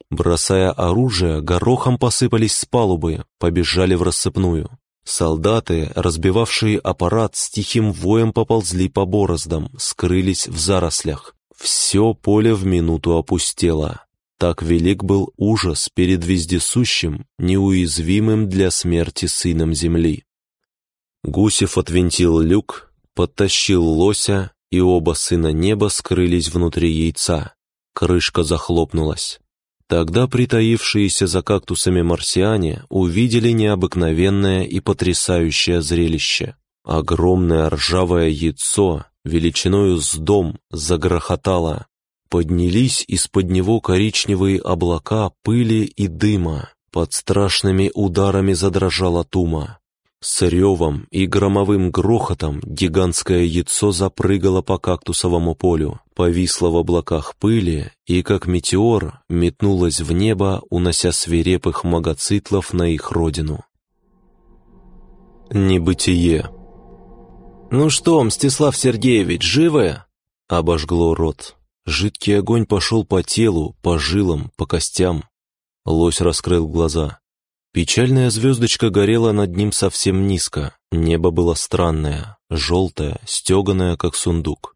Бросая оружие, горохом посыпались с палубы, побежали в рассыпную. Солдаты, разбивавшие аппарат, с тихим воем поползли по бороздам, скрылись в зарослях. Все поле в минуту опустело. Так велик был ужас перед вездесущим, неуязвимым для смерти сыном земли. Гусев отвинтил люк, подтащил лося, и оба сына неба скрылись внутри яйца. Крышка захлопнулась. Тогда притаившиеся за кактусами марсиане увидели необыкновенное и потрясающее зрелище. Огромное ржавое яйцо, величиною с дом, загрохотало, Поднялись из-под него коричневые облака пыли и дыма. Под страшными ударами задрожала тума. С ревом и громовым грохотом гигантское яйцо запрыгало по кактусовому полю, повисло в облаках пыли и, как метеор, метнулось в небо, унося свирепых магоцитлов на их родину. Небытие. «Ну что, Мстислав Сергеевич, живы?» Обожгло рот. Жидкий огонь пошел по телу, по жилам, по костям. Лось раскрыл глаза. Печальная звездочка горела над ним совсем низко. Небо было странное, желтое, стеганое, как сундук.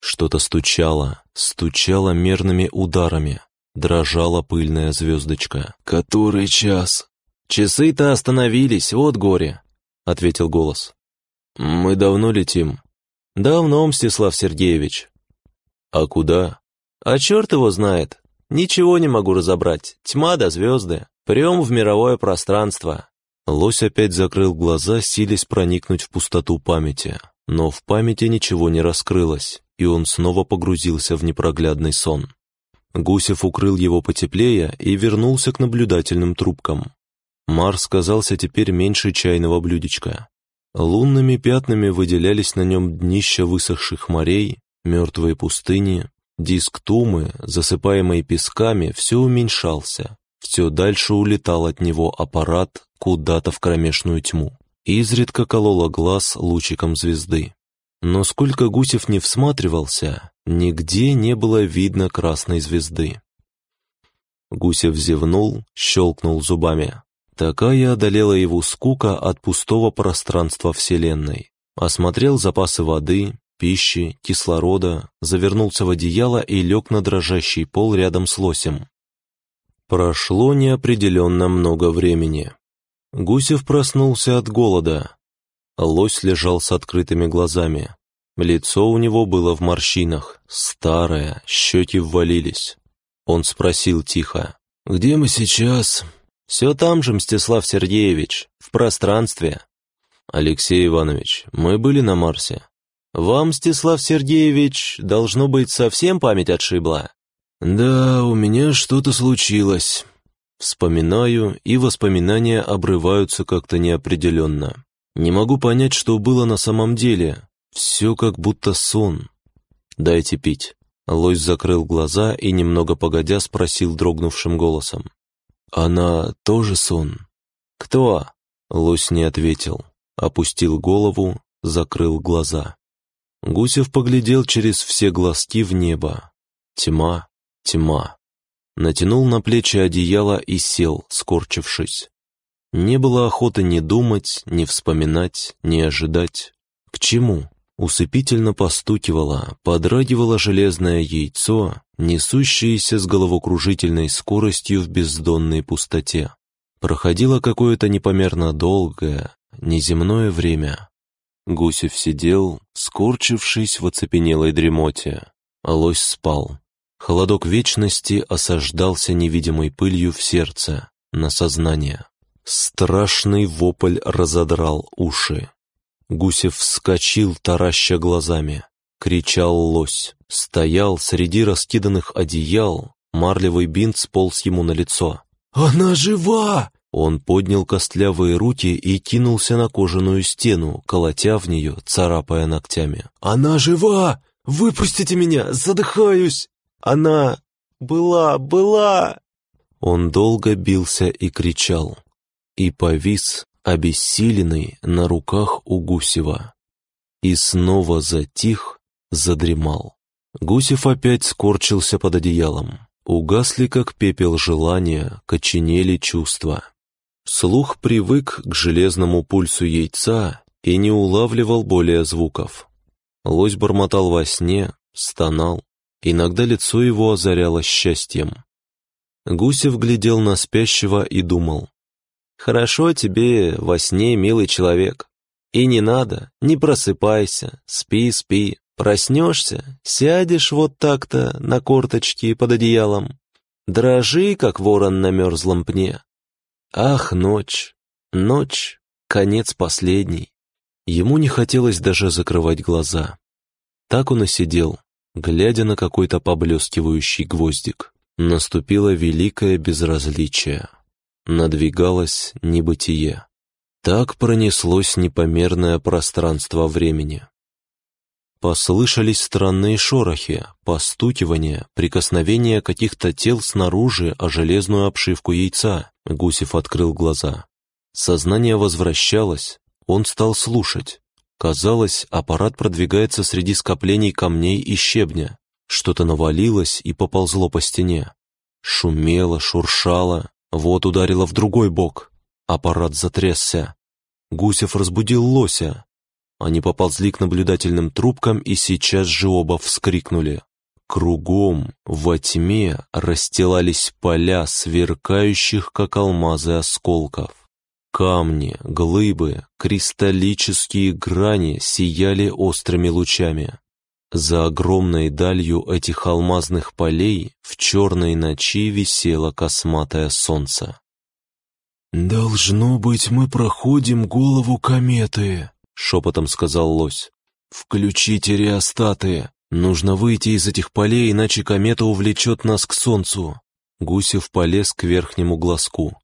Что-то стучало, стучало мерными ударами. Дрожала пыльная звездочка. «Который час?» «Часы-то остановились, вот горе», — ответил голос. «Мы давно летим?» «Давно, Мстислав Сергеевич». «А куда?» «А черт его знает. Ничего не могу разобрать. Тьма до звезды. Прем в мировое пространство». Лось опять закрыл глаза, силясь проникнуть в пустоту памяти. Но в памяти ничего не раскрылось, и он снова погрузился в непроглядный сон. Гусев укрыл его потеплее и вернулся к наблюдательным трубкам. Марс казался теперь меньше чайного блюдечка. Лунными пятнами выделялись на нем днища высохших морей, мертвые пустыни, Диск Тумы, засыпаемый песками, все уменьшался, все дальше улетал от него аппарат куда-то в кромешную тьму. Изредка колола глаз лучиком звезды. Но сколько Гусев не всматривался, нигде не было видно красной звезды. Гусев зевнул, щелкнул зубами. Такая одолела его скука от пустого пространства Вселенной. Осмотрел запасы воды, пищи, кислорода, завернулся в одеяло и лег на дрожащий пол рядом с лосем. Прошло неопределенно много времени. Гусев проснулся от голода. Лось лежал с открытыми глазами. Лицо у него было в морщинах, старое, щеки ввалились. Он спросил тихо. «Где мы сейчас?» «Все там же, Мстислав Сергеевич, в пространстве». «Алексей Иванович, мы были на Марсе. «Вам, Мстислав Сергеевич, должно быть, совсем память отшибла?» «Да, у меня что-то случилось». Вспоминаю, и воспоминания обрываются как-то неопределенно. Не могу понять, что было на самом деле. Все как будто сон. «Дайте пить». Лось закрыл глаза и, немного погодя, спросил дрогнувшим голосом. «Она тоже сон?» «Кто?» Лось не ответил. Опустил голову, закрыл глаза. Гусев поглядел через все глазки в небо. Тьма, тьма. Натянул на плечи одеяло и сел, скорчившись. Не было охоты ни думать, ни вспоминать, ни ожидать. К чему? Усыпительно постукивало, подрагивало железное яйцо, несущееся с головокружительной скоростью в бездонной пустоте. Проходило какое-то непомерно долгое, неземное время. Гусев сидел, скорчившись в оцепенелой дремоте. лось спал. Холодок вечности осаждался невидимой пылью в сердце, на сознание. Страшный вопль разодрал уши. Гусев вскочил, тараща глазами. Кричал лось. Стоял среди раскиданных одеял, марлевый бинт сполз ему на лицо. «Она жива!» Он поднял костлявые руки и кинулся на кожаную стену, колотя в нее, царапая ногтями. «Она жива! Выпустите меня! Задыхаюсь! Она была, была!» Он долго бился и кричал, и повис, обессиленный, на руках у Гусева. И снова затих, задремал. Гусев опять скорчился под одеялом. Угасли, как пепел желания, коченели чувства. Слух привык к железному пульсу яйца и не улавливал более звуков. Лось бормотал во сне, стонал. Иногда лицо его озаряло счастьем. Гусев глядел на спящего и думал. «Хорошо тебе во сне, милый человек. И не надо, не просыпайся, спи, спи. Проснешься, сядешь вот так-то на корточки под одеялом. Дрожи, как ворон на мерзлом пне, Ах, ночь, ночь, конец последний. Ему не хотелось даже закрывать глаза. Так он и сидел, глядя на какой-то поблескивающий гвоздик. Наступило великое безразличие. Надвигалось небытие. Так пронеслось непомерное пространство времени. Послышались странные шорохи, постукивания, прикосновения каких-то тел снаружи о железную обшивку яйца. Гусев открыл глаза. Сознание возвращалось, он стал слушать. Казалось, аппарат продвигается среди скоплений камней и щебня. Что-то навалилось и поползло по стене. Шумело, шуршало, вот ударило в другой бок. Аппарат затрясся. Гусев разбудил лося. Они поползли к наблюдательным трубкам и сейчас же оба вскрикнули. Кругом, во тьме, расстилались поля, сверкающих, как алмазы осколков. Камни, глыбы, кристаллические грани сияли острыми лучами. За огромной далью этих алмазных полей в черной ночи висело косматое солнце. «Должно быть, мы проходим голову кометы», — шепотом сказал лось. «Включите реостаты. Нужно выйти из этих полей, иначе комета увлечет нас к солнцу». Гусев полез к верхнему глазку.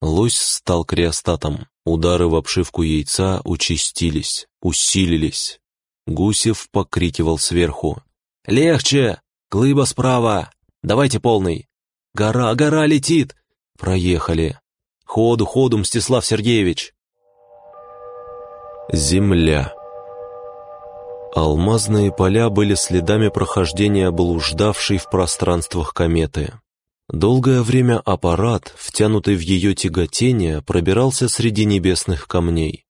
Лось стал креостатом. Удары в обшивку яйца участились, усилились. Гусев покрикивал сверху. «Легче! Глыба справа! Давайте полный! Гора, гора летит!» «Проехали! Ходу, ходу, Мстислав Сергеевич!» Земля Алмазные поля были следами прохождения блуждавшей в пространствах кометы. Долгое время аппарат, втянутый в ее тяготение, пробирался среди небесных камней.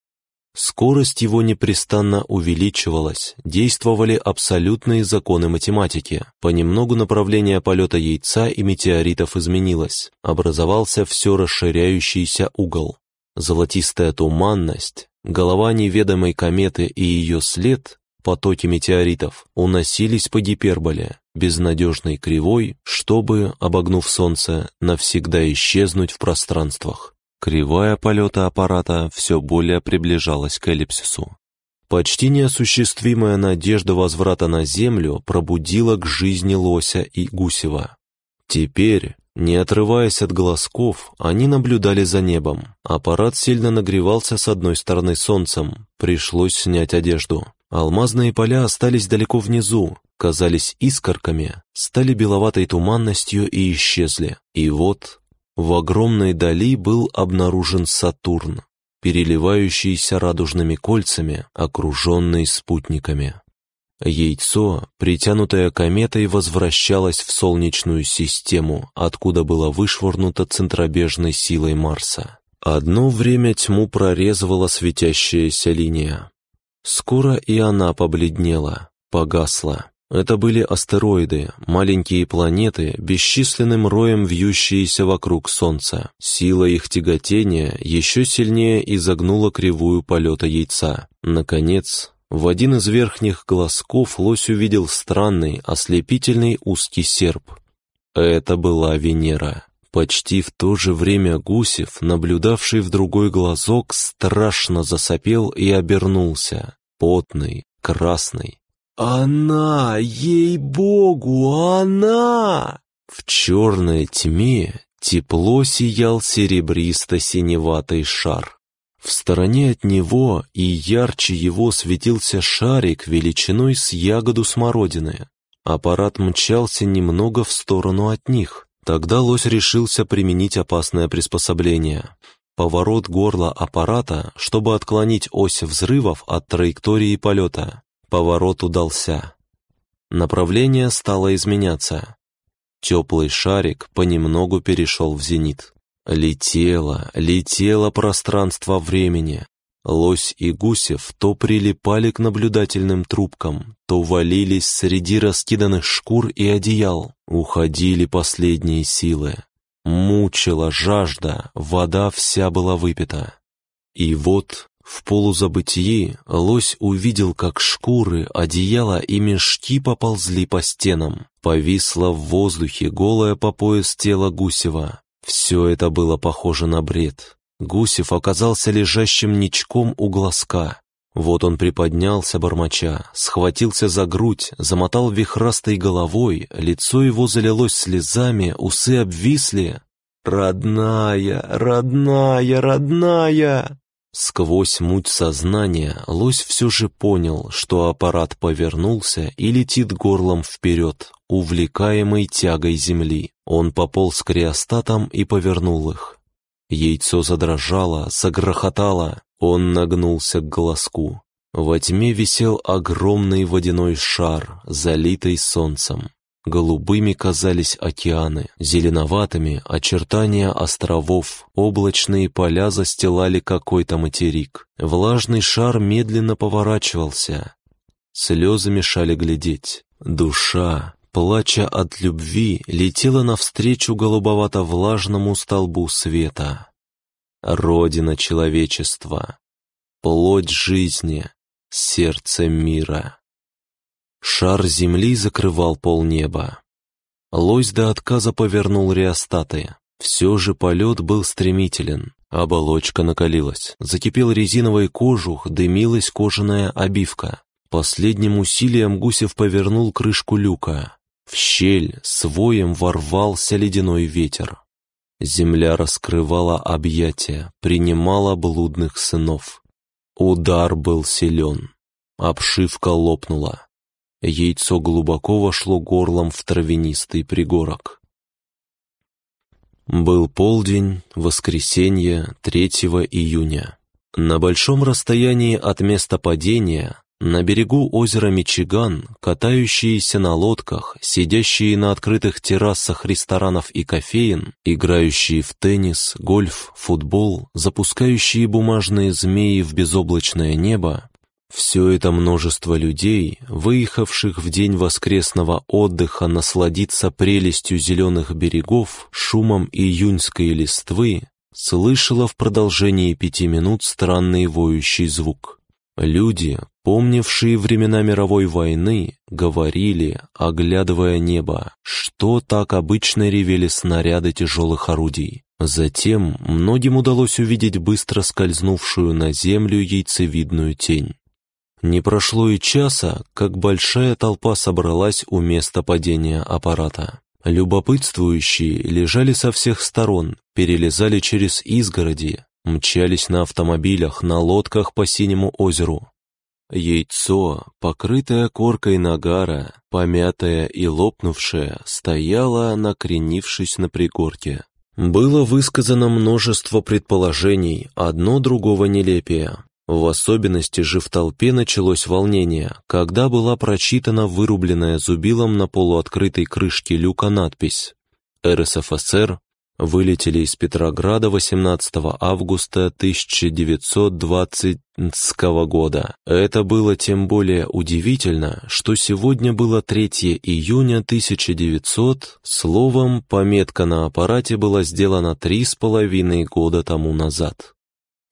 Скорость его непрестанно увеличивалась, действовали абсолютные законы математики. Понемногу направление полета яйца и метеоритов изменилось, образовался все расширяющийся угол. Золотистая туманность, голова неведомой кометы и ее след, потоки метеоритов, уносились по гиперболе, безнадежной кривой, чтобы, обогнув Солнце, навсегда исчезнуть в пространствах. Кривая полета аппарата все более приближалась к эллипсису. Почти неосуществимая надежда возврата на Землю пробудила к жизни Лося и Гусева. Теперь, не отрываясь от глазков, они наблюдали за небом. Аппарат сильно нагревался с одной стороны солнцем, пришлось снять одежду. Алмазные поля остались далеко внизу, казались искорками, стали беловатой туманностью и исчезли. И вот в огромной дали был обнаружен Сатурн, переливающийся радужными кольцами, окруженный спутниками. Яйцо, притянутое кометой, возвращалось в Солнечную систему, откуда было вышвырнуто центробежной силой Марса. Одно время тьму прорезывала светящаяся линия. Скоро и она побледнела, погасла. Это были астероиды, маленькие планеты, бесчисленным роем вьющиеся вокруг Солнца. Сила их тяготения еще сильнее изогнула кривую полета яйца. Наконец, в один из верхних глазков лось увидел странный, ослепительный узкий серп. Это была Венера. Почти в то же время Гусев, наблюдавший в другой глазок, страшно засопел и обернулся. Потный, красный, «Она! Ей-богу, она!» В черной тьме тепло сиял серебристо-синеватый шар. В стороне от него и ярче его светился шарик величиной с ягоду смородины. Аппарат мчался немного в сторону от них. Тогда лось решился применить опасное приспособление. Поворот горла аппарата, чтобы отклонить ось взрывов от траектории полета. Поворот удался. Направление стало изменяться. Теплый шарик понемногу перешел в зенит. Летело, летело пространство времени. Лось и Гусев то прилипали к наблюдательным трубкам, то валились среди раскиданных шкур и одеял. Уходили последние силы. Мучила жажда, вода вся была выпита. И вот в полузабытии лось увидел, как шкуры, одеяла и мешки поползли по стенам. Повисло в воздухе голое по пояс тело Гусева. Все это было похоже на бред. Гусев оказался лежащим ничком у глазка. Вот он приподнялся, бормоча, схватился за грудь, замотал вихрастой головой, лицо его залилось слезами, усы обвисли. «Родная, родная, родная!» Сквозь муть сознания лось все же понял, что аппарат повернулся и летит горлом вперед, увлекаемый тягой земли. Он пополз к криостатам и повернул их. Яйцо задрожало, загрохотало, он нагнулся к глазку. Во тьме висел огромный водяной шар, залитый солнцем. Голубыми казались океаны, зеленоватыми — очертания островов, облачные поля застилали какой-то материк. Влажный шар медленно поворачивался. Слезы мешали глядеть. Душа, плача от любви, летела навстречу голубовато-влажному столбу света. Родина человечества, плоть жизни, сердце мира. Шар земли закрывал полнеба. Лось до отказа повернул реостаты. Все же полет был стремителен. Оболочка накалилась. Закипел резиновый кожух, дымилась кожаная обивка. Последним усилием Гусев повернул крышку люка. В щель своем ворвался ледяной ветер. Земля раскрывала объятия, принимала блудных сынов. Удар был силен. Обшивка лопнула. Яйцо глубоко вошло горлом в травянистый пригорок. Был полдень, воскресенье, 3 июня. На большом расстоянии от места падения, на берегу озера Мичиган, катающиеся на лодках, сидящие на открытых террасах ресторанов и кофеин, играющие в теннис, гольф, футбол, запускающие бумажные змеи в безоблачное небо, все это множество людей, выехавших в день воскресного отдыха насладиться прелестью зеленых берегов, шумом июньской листвы, слышало в продолжении пяти минут странный воющий звук. Люди, помнившие времена мировой войны, говорили, оглядывая небо, что так обычно ревели снаряды тяжелых орудий. Затем многим удалось увидеть быстро скользнувшую на землю яйцевидную тень. Не прошло и часа, как большая толпа собралась у места падения аппарата. Любопытствующие лежали со всех сторон, перелезали через изгороди, мчались на автомобилях, на лодках по синему озеру. Яйцо, покрытое коркой нагара, помятое и лопнувшее, стояло, накренившись на пригорке. Было высказано множество предположений, одно другого нелепее. В особенности же в толпе началось волнение, когда была прочитана вырубленная зубилом на полуоткрытой крышке люка надпись «РСФСР вылетели из Петрограда 18 августа 1920 года. Это было тем более удивительно, что сегодня было 3 июня 1900, словом, пометка на аппарате была сделана три с половиной года тому назад.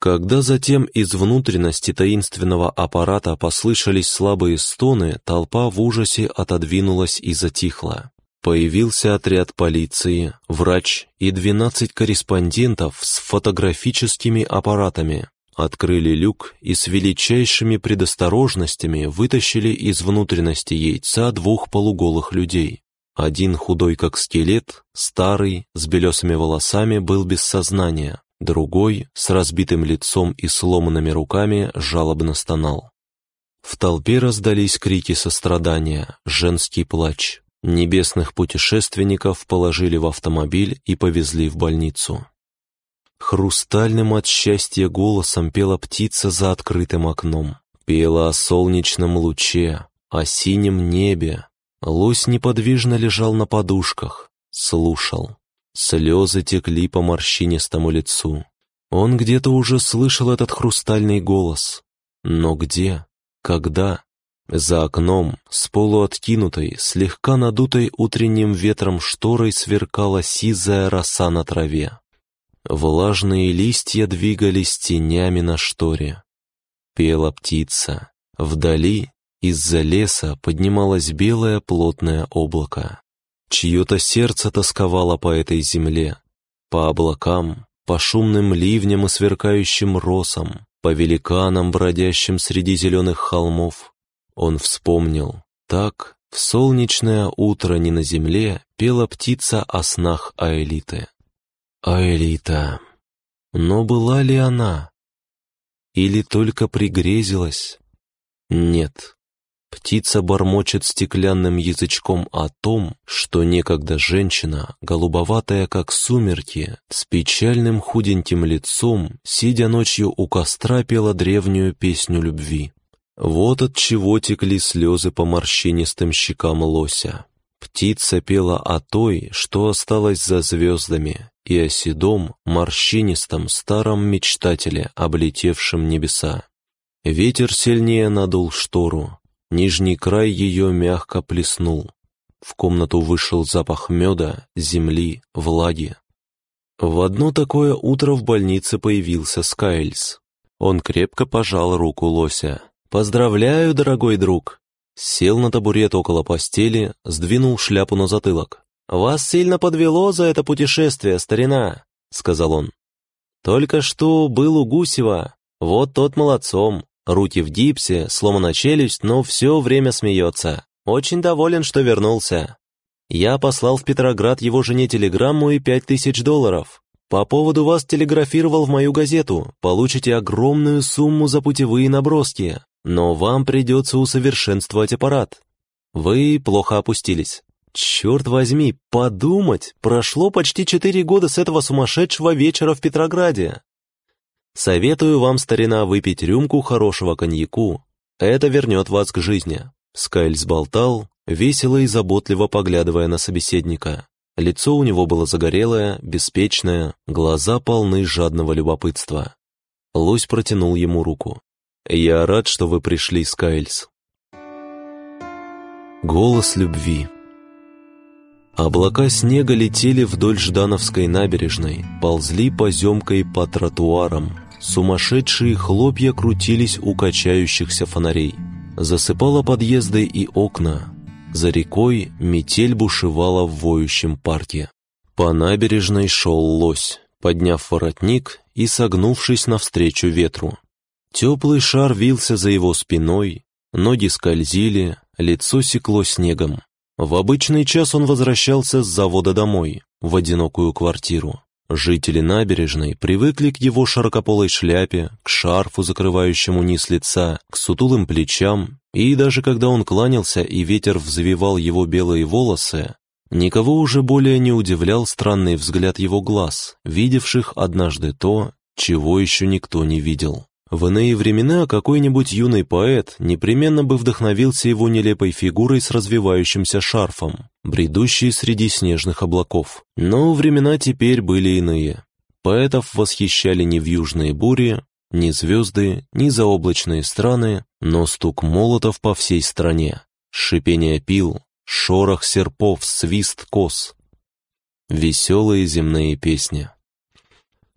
Когда затем из внутренности таинственного аппарата послышались слабые стоны, толпа в ужасе отодвинулась и затихла. Появился отряд полиции, врач и 12 корреспондентов с фотографическими аппаратами. Открыли люк и с величайшими предосторожностями вытащили из внутренности яйца двух полуголых людей. Один худой как скелет, старый, с белесыми волосами, был без сознания, Другой, с разбитым лицом и сломанными руками, жалобно стонал. В толпе раздались крики сострадания, женский плач. Небесных путешественников положили в автомобиль и повезли в больницу. Хрустальным от счастья голосом пела птица за открытым окном. Пела о солнечном луче, о синем небе. Лось неподвижно лежал на подушках, слушал. Слезы текли по морщинистому лицу. Он где-то уже слышал этот хрустальный голос. Но где? Когда? За окном, с полуоткинутой, слегка надутой утренним ветром шторой сверкала сизая роса на траве. Влажные листья двигались тенями на шторе. Пела птица. Вдали, из-за леса, поднималось белое плотное облако. Чье-то сердце тосковало по этой земле, по облакам, по шумным ливням и сверкающим росам, по великанам, бродящим среди зеленых холмов. Он вспомнил, так в солнечное утро не на земле пела птица о снах Аэлиты. Аэлита. Но была ли она? Или только пригрезилось? Нет. Птица бормочет стеклянным язычком о том, что некогда женщина, голубоватая как сумерки, с печальным худеньким лицом, сидя ночью у костра, пела древнюю песню любви. Вот от чего текли слезы по морщинистым щекам лося. Птица пела о той, что осталась за звездами, и о седом, морщинистом старом мечтателе, облетевшем небеса. Ветер сильнее надул штору, нижний край ее мягко плеснул. В комнату вышел запах меда, земли, влаги. В одно такое утро в больнице появился Скайльс. Он крепко пожал руку лося. «Поздравляю, дорогой друг! Сел на табурет около постели, сдвинул шляпу на затылок. «Вас сильно подвело за это путешествие, старина», — сказал он. «Только что был у Гусева. Вот тот молодцом. Руки в гипсе, сломана челюсть, но все время смеется. Очень доволен, что вернулся. Я послал в Петроград его жене телеграмму и пять тысяч долларов. По поводу вас телеграфировал в мою газету. Получите огромную сумму за путевые наброски. Но вам придется усовершенствовать аппарат. Вы плохо опустились. Черт возьми, подумать, прошло почти четыре года с этого сумасшедшего вечера в Петрограде. Советую вам, старина, выпить рюмку хорошего коньяку. Это вернет вас к жизни. Скайльс болтал, весело и заботливо поглядывая на собеседника. Лицо у него было загорелое, беспечное, глаза полны жадного любопытства. Лось протянул ему руку. «Я рад, что вы пришли, Скайльс». Голос любви Облака снега летели вдоль Ждановской набережной, ползли поземкой по тротуарам. Сумасшедшие хлопья крутились у качающихся фонарей. Засыпало подъезды и окна. За рекой метель бушевала в воющем парке. По набережной шел лось, подняв воротник и согнувшись навстречу ветру. Теплый шар вился за его спиной, ноги скользили, лицо секло снегом. В обычный час он возвращался с завода домой, в одинокую квартиру. Жители набережной привыкли к его широкополой шляпе, к шарфу, закрывающему низ лица, к сутулым плечам, и даже когда он кланялся и ветер взвивал его белые волосы, никого уже более не удивлял странный взгляд его глаз, видевших однажды то, чего еще никто не видел. В иные времена какой-нибудь юный поэт непременно бы вдохновился его нелепой фигурой с развивающимся шарфом, бредущей среди снежных облаков. Но времена теперь были иные. Поэтов восхищали не вьюжные бури, ни звезды, ни заоблачные страны, но стук молотов по всей стране, шипение пил, шорох серпов, свист кос. Веселые земные песни.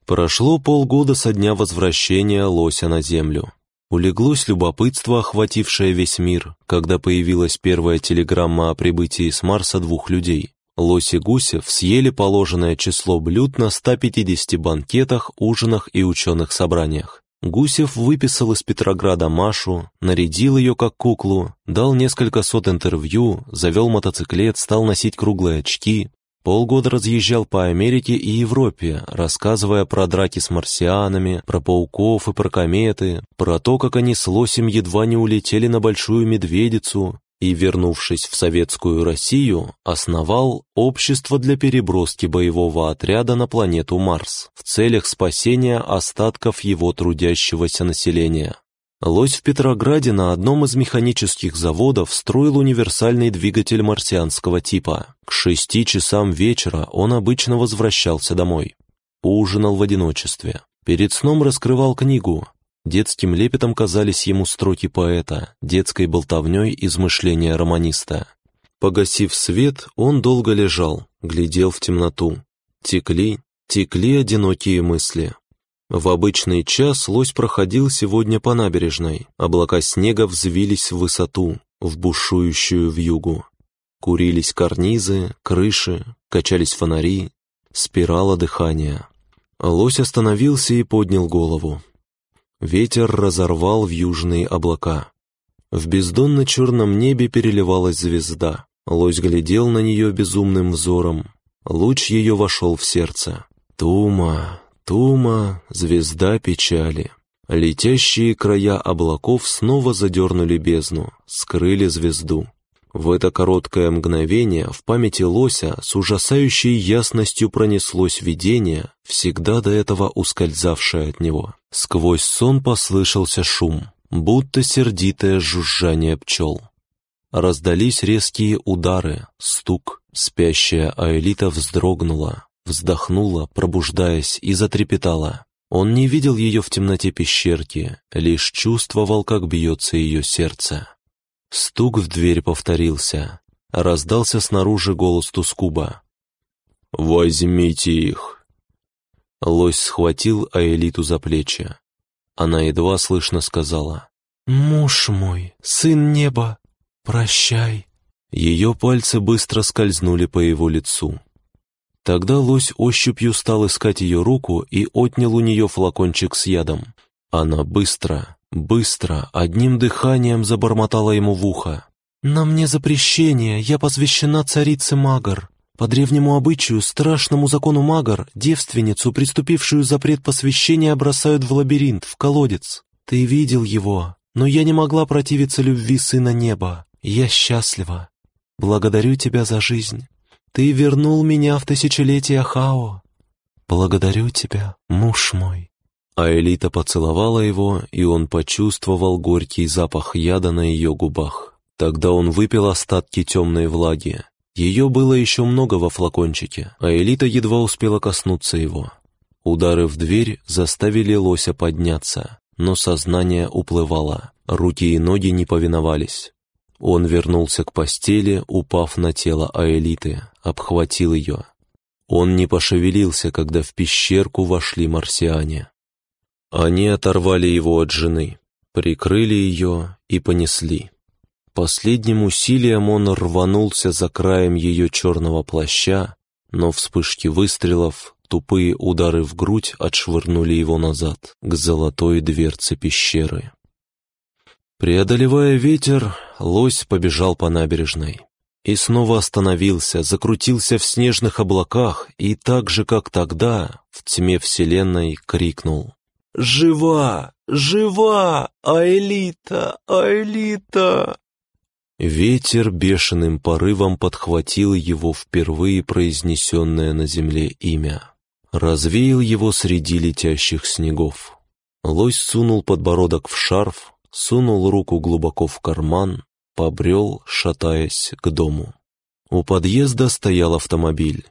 Прошло полгода со дня возвращения лося на землю. Улеглось любопытство, охватившее весь мир, когда появилась первая телеграмма о прибытии с Марса двух людей. Лось и Гусев съели положенное число блюд на 150 банкетах, ужинах и ученых собраниях. Гусев выписал из Петрограда Машу, нарядил ее как куклу, дал несколько сот интервью, завел мотоциклет, стал носить круглые очки, Полгода разъезжал по Америке и Европе, рассказывая про драки с марсианами, про пауков и про кометы, про то, как они с лосем едва не улетели на Большую Медведицу, и, вернувшись в Советскую Россию, основал Общество для переброски боевого отряда на планету Марс в целях спасения остатков его трудящегося населения. Лось в Петрограде на одном из механических заводов строил универсальный двигатель марсианского типа. К шести часам вечера он обычно возвращался домой. Ужинал в одиночестве. Перед сном раскрывал книгу. Детским лепетом казались ему строки поэта, детской болтовней измышления романиста. Погасив свет, он долго лежал, глядел в темноту. Текли, текли одинокие мысли. В обычный час лось проходил сегодня по набережной. Облака снега взвились в высоту, в бушующую вьюгу. Курились карнизы, крыши, качались фонари, спирала дыхания. Лось остановился и поднял голову. Ветер разорвал вьюжные облака. В бездонно-черном небе переливалась звезда. Лось глядел на нее безумным взором. Луч ее вошел в сердце. Тума, Тума, звезда печали. Летящие края облаков снова задернули бездну, скрыли звезду. В это короткое мгновение в памяти лося с ужасающей ясностью пронеслось видение, всегда до этого ускользавшее от него. Сквозь сон послышался шум, будто сердитое жужжание пчел. Раздались резкие удары, стук. Спящая Аэлита вздрогнула, вздохнула, пробуждаясь, и затрепетала. Он не видел ее в темноте пещерки, лишь чувствовал, как бьется ее сердце. Стук в дверь повторился. Раздался снаружи голос Тускуба. «Возьмите их!» Лось схватил Аэлиту за плечи. Она едва слышно сказала. «Муж мой, сын неба, прощай!» Ее пальцы быстро скользнули по его лицу. Тогда лось ощупью стал искать ее руку и отнял у нее флакончик с ядом. Она быстро, быстро, одним дыханием забормотала ему в ухо. «На мне запрещение, я посвящена царице Магар. По древнему обычаю, страшному закону Магар, девственницу, приступившую запрет посвящения, бросают в лабиринт, в колодец. Ты видел его, но я не могла противиться любви сына неба. Я счастлива. Благодарю тебя за жизнь. Ты вернул меня в тысячелетие Хао. Благодарю тебя, муж мой». А поцеловала его, и он почувствовал горький запах яда на ее губах. Тогда он выпил остатки темной влаги. Ее было еще много во флакончике, а Элита едва успела коснуться его. Удары в дверь заставили лося подняться, но сознание уплывало, руки и ноги не повиновались. Он вернулся к постели, упав на тело Аэлиты, обхватил ее. Он не пошевелился, когда в пещерку вошли марсиане. Они оторвали его от жены, прикрыли ее и понесли. Последним усилием он рванулся за краем ее черного плаща, но вспышки выстрелов, тупые удары в грудь отшвырнули его назад, к золотой дверце пещеры. Преодолевая ветер, лось побежал по набережной. И снова остановился, закрутился в снежных облаках и так же, как тогда, в тьме вселенной, крикнул. «Жива! Жива! Аэлита! Аэлита!» Ветер бешеным порывом подхватил его впервые произнесенное на земле имя. Развеял его среди летящих снегов. Лось сунул подбородок в шарф, сунул руку глубоко в карман, побрел, шатаясь, к дому. У подъезда стоял автомобиль.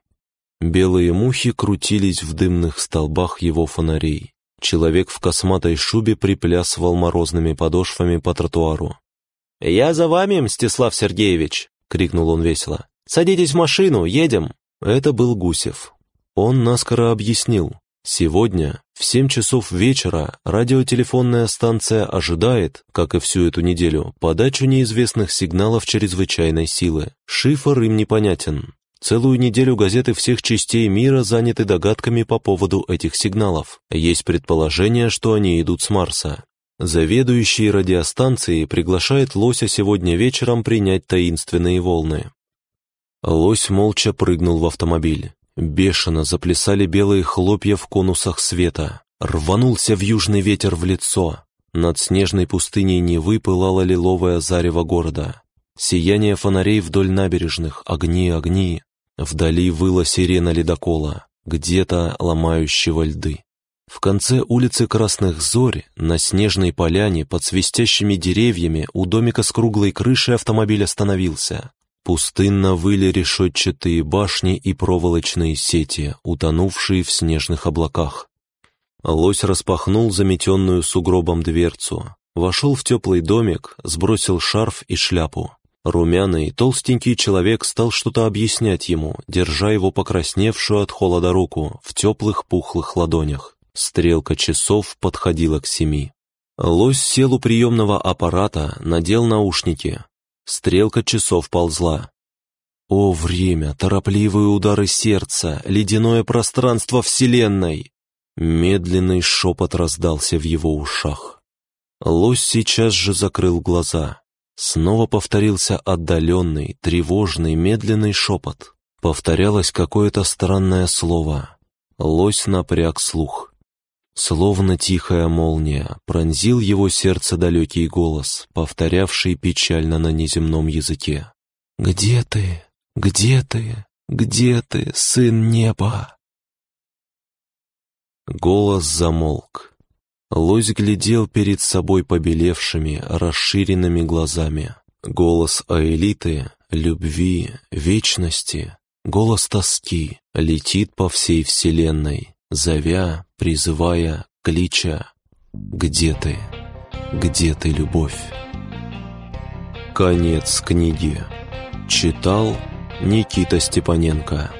Белые мухи крутились в дымных столбах его фонарей. Человек в косматой шубе приплясывал морозными подошвами по тротуару. «Я за вами, Мстислав Сергеевич!» — крикнул он весело. «Садитесь в машину, едем!» Это был Гусев. Он наскоро объяснил. Сегодня в семь часов вечера радиотелефонная станция ожидает, как и всю эту неделю, подачу неизвестных сигналов чрезвычайной силы. Шифр им непонятен. Целую неделю газеты всех частей мира заняты догадками по поводу этих сигналов. Есть предположение, что они идут с Марса. Заведующий радиостанцией приглашает Лося сегодня вечером принять таинственные волны. Лось молча прыгнул в автомобиль. Бешено заплясали белые хлопья в конусах света. Рванулся в южный ветер в лицо. Над снежной пустыней Невы пылало лиловое зарево города. Сияние фонарей вдоль набережных, огни, огни. Вдали выла сирена ледокола, где-то ломающего льды. В конце улицы Красных Зорь, на снежной поляне под свистящими деревьями у домика с круглой крышей автомобиль остановился. Пустынно выли решетчатые башни и проволочные сети, утонувшие в снежных облаках. Лось распахнул заметенную сугробом дверцу, вошел в теплый домик, сбросил шарф и шляпу. Румяный, толстенький человек стал что-то объяснять ему, держа его покрасневшую от холода руку в теплых пухлых ладонях. Стрелка часов подходила к семи. Лось сел у приемного аппарата, надел наушники, Стрелка часов ползла. О, время, торопливые удары сердца, ледяное пространство Вселенной! Медленный шепот раздался в его ушах. Лось сейчас же закрыл глаза. Снова повторился отдаленный, тревожный, медленный шепот. Повторялось какое-то странное слово. Лось напряг слух. Словно тихая молния, пронзил его сердце далекий голос, повторявший печально на неземном языке. «Где ты? Где ты? Где ты, сын неба?» Голос замолк. Лось глядел перед собой побелевшими, расширенными глазами. Голос Аэлиты, любви, вечности, голос тоски летит по всей вселенной, зовя, призывая, клича «Где ты? Где ты, любовь?» Конец книги. Читал Никита Степаненко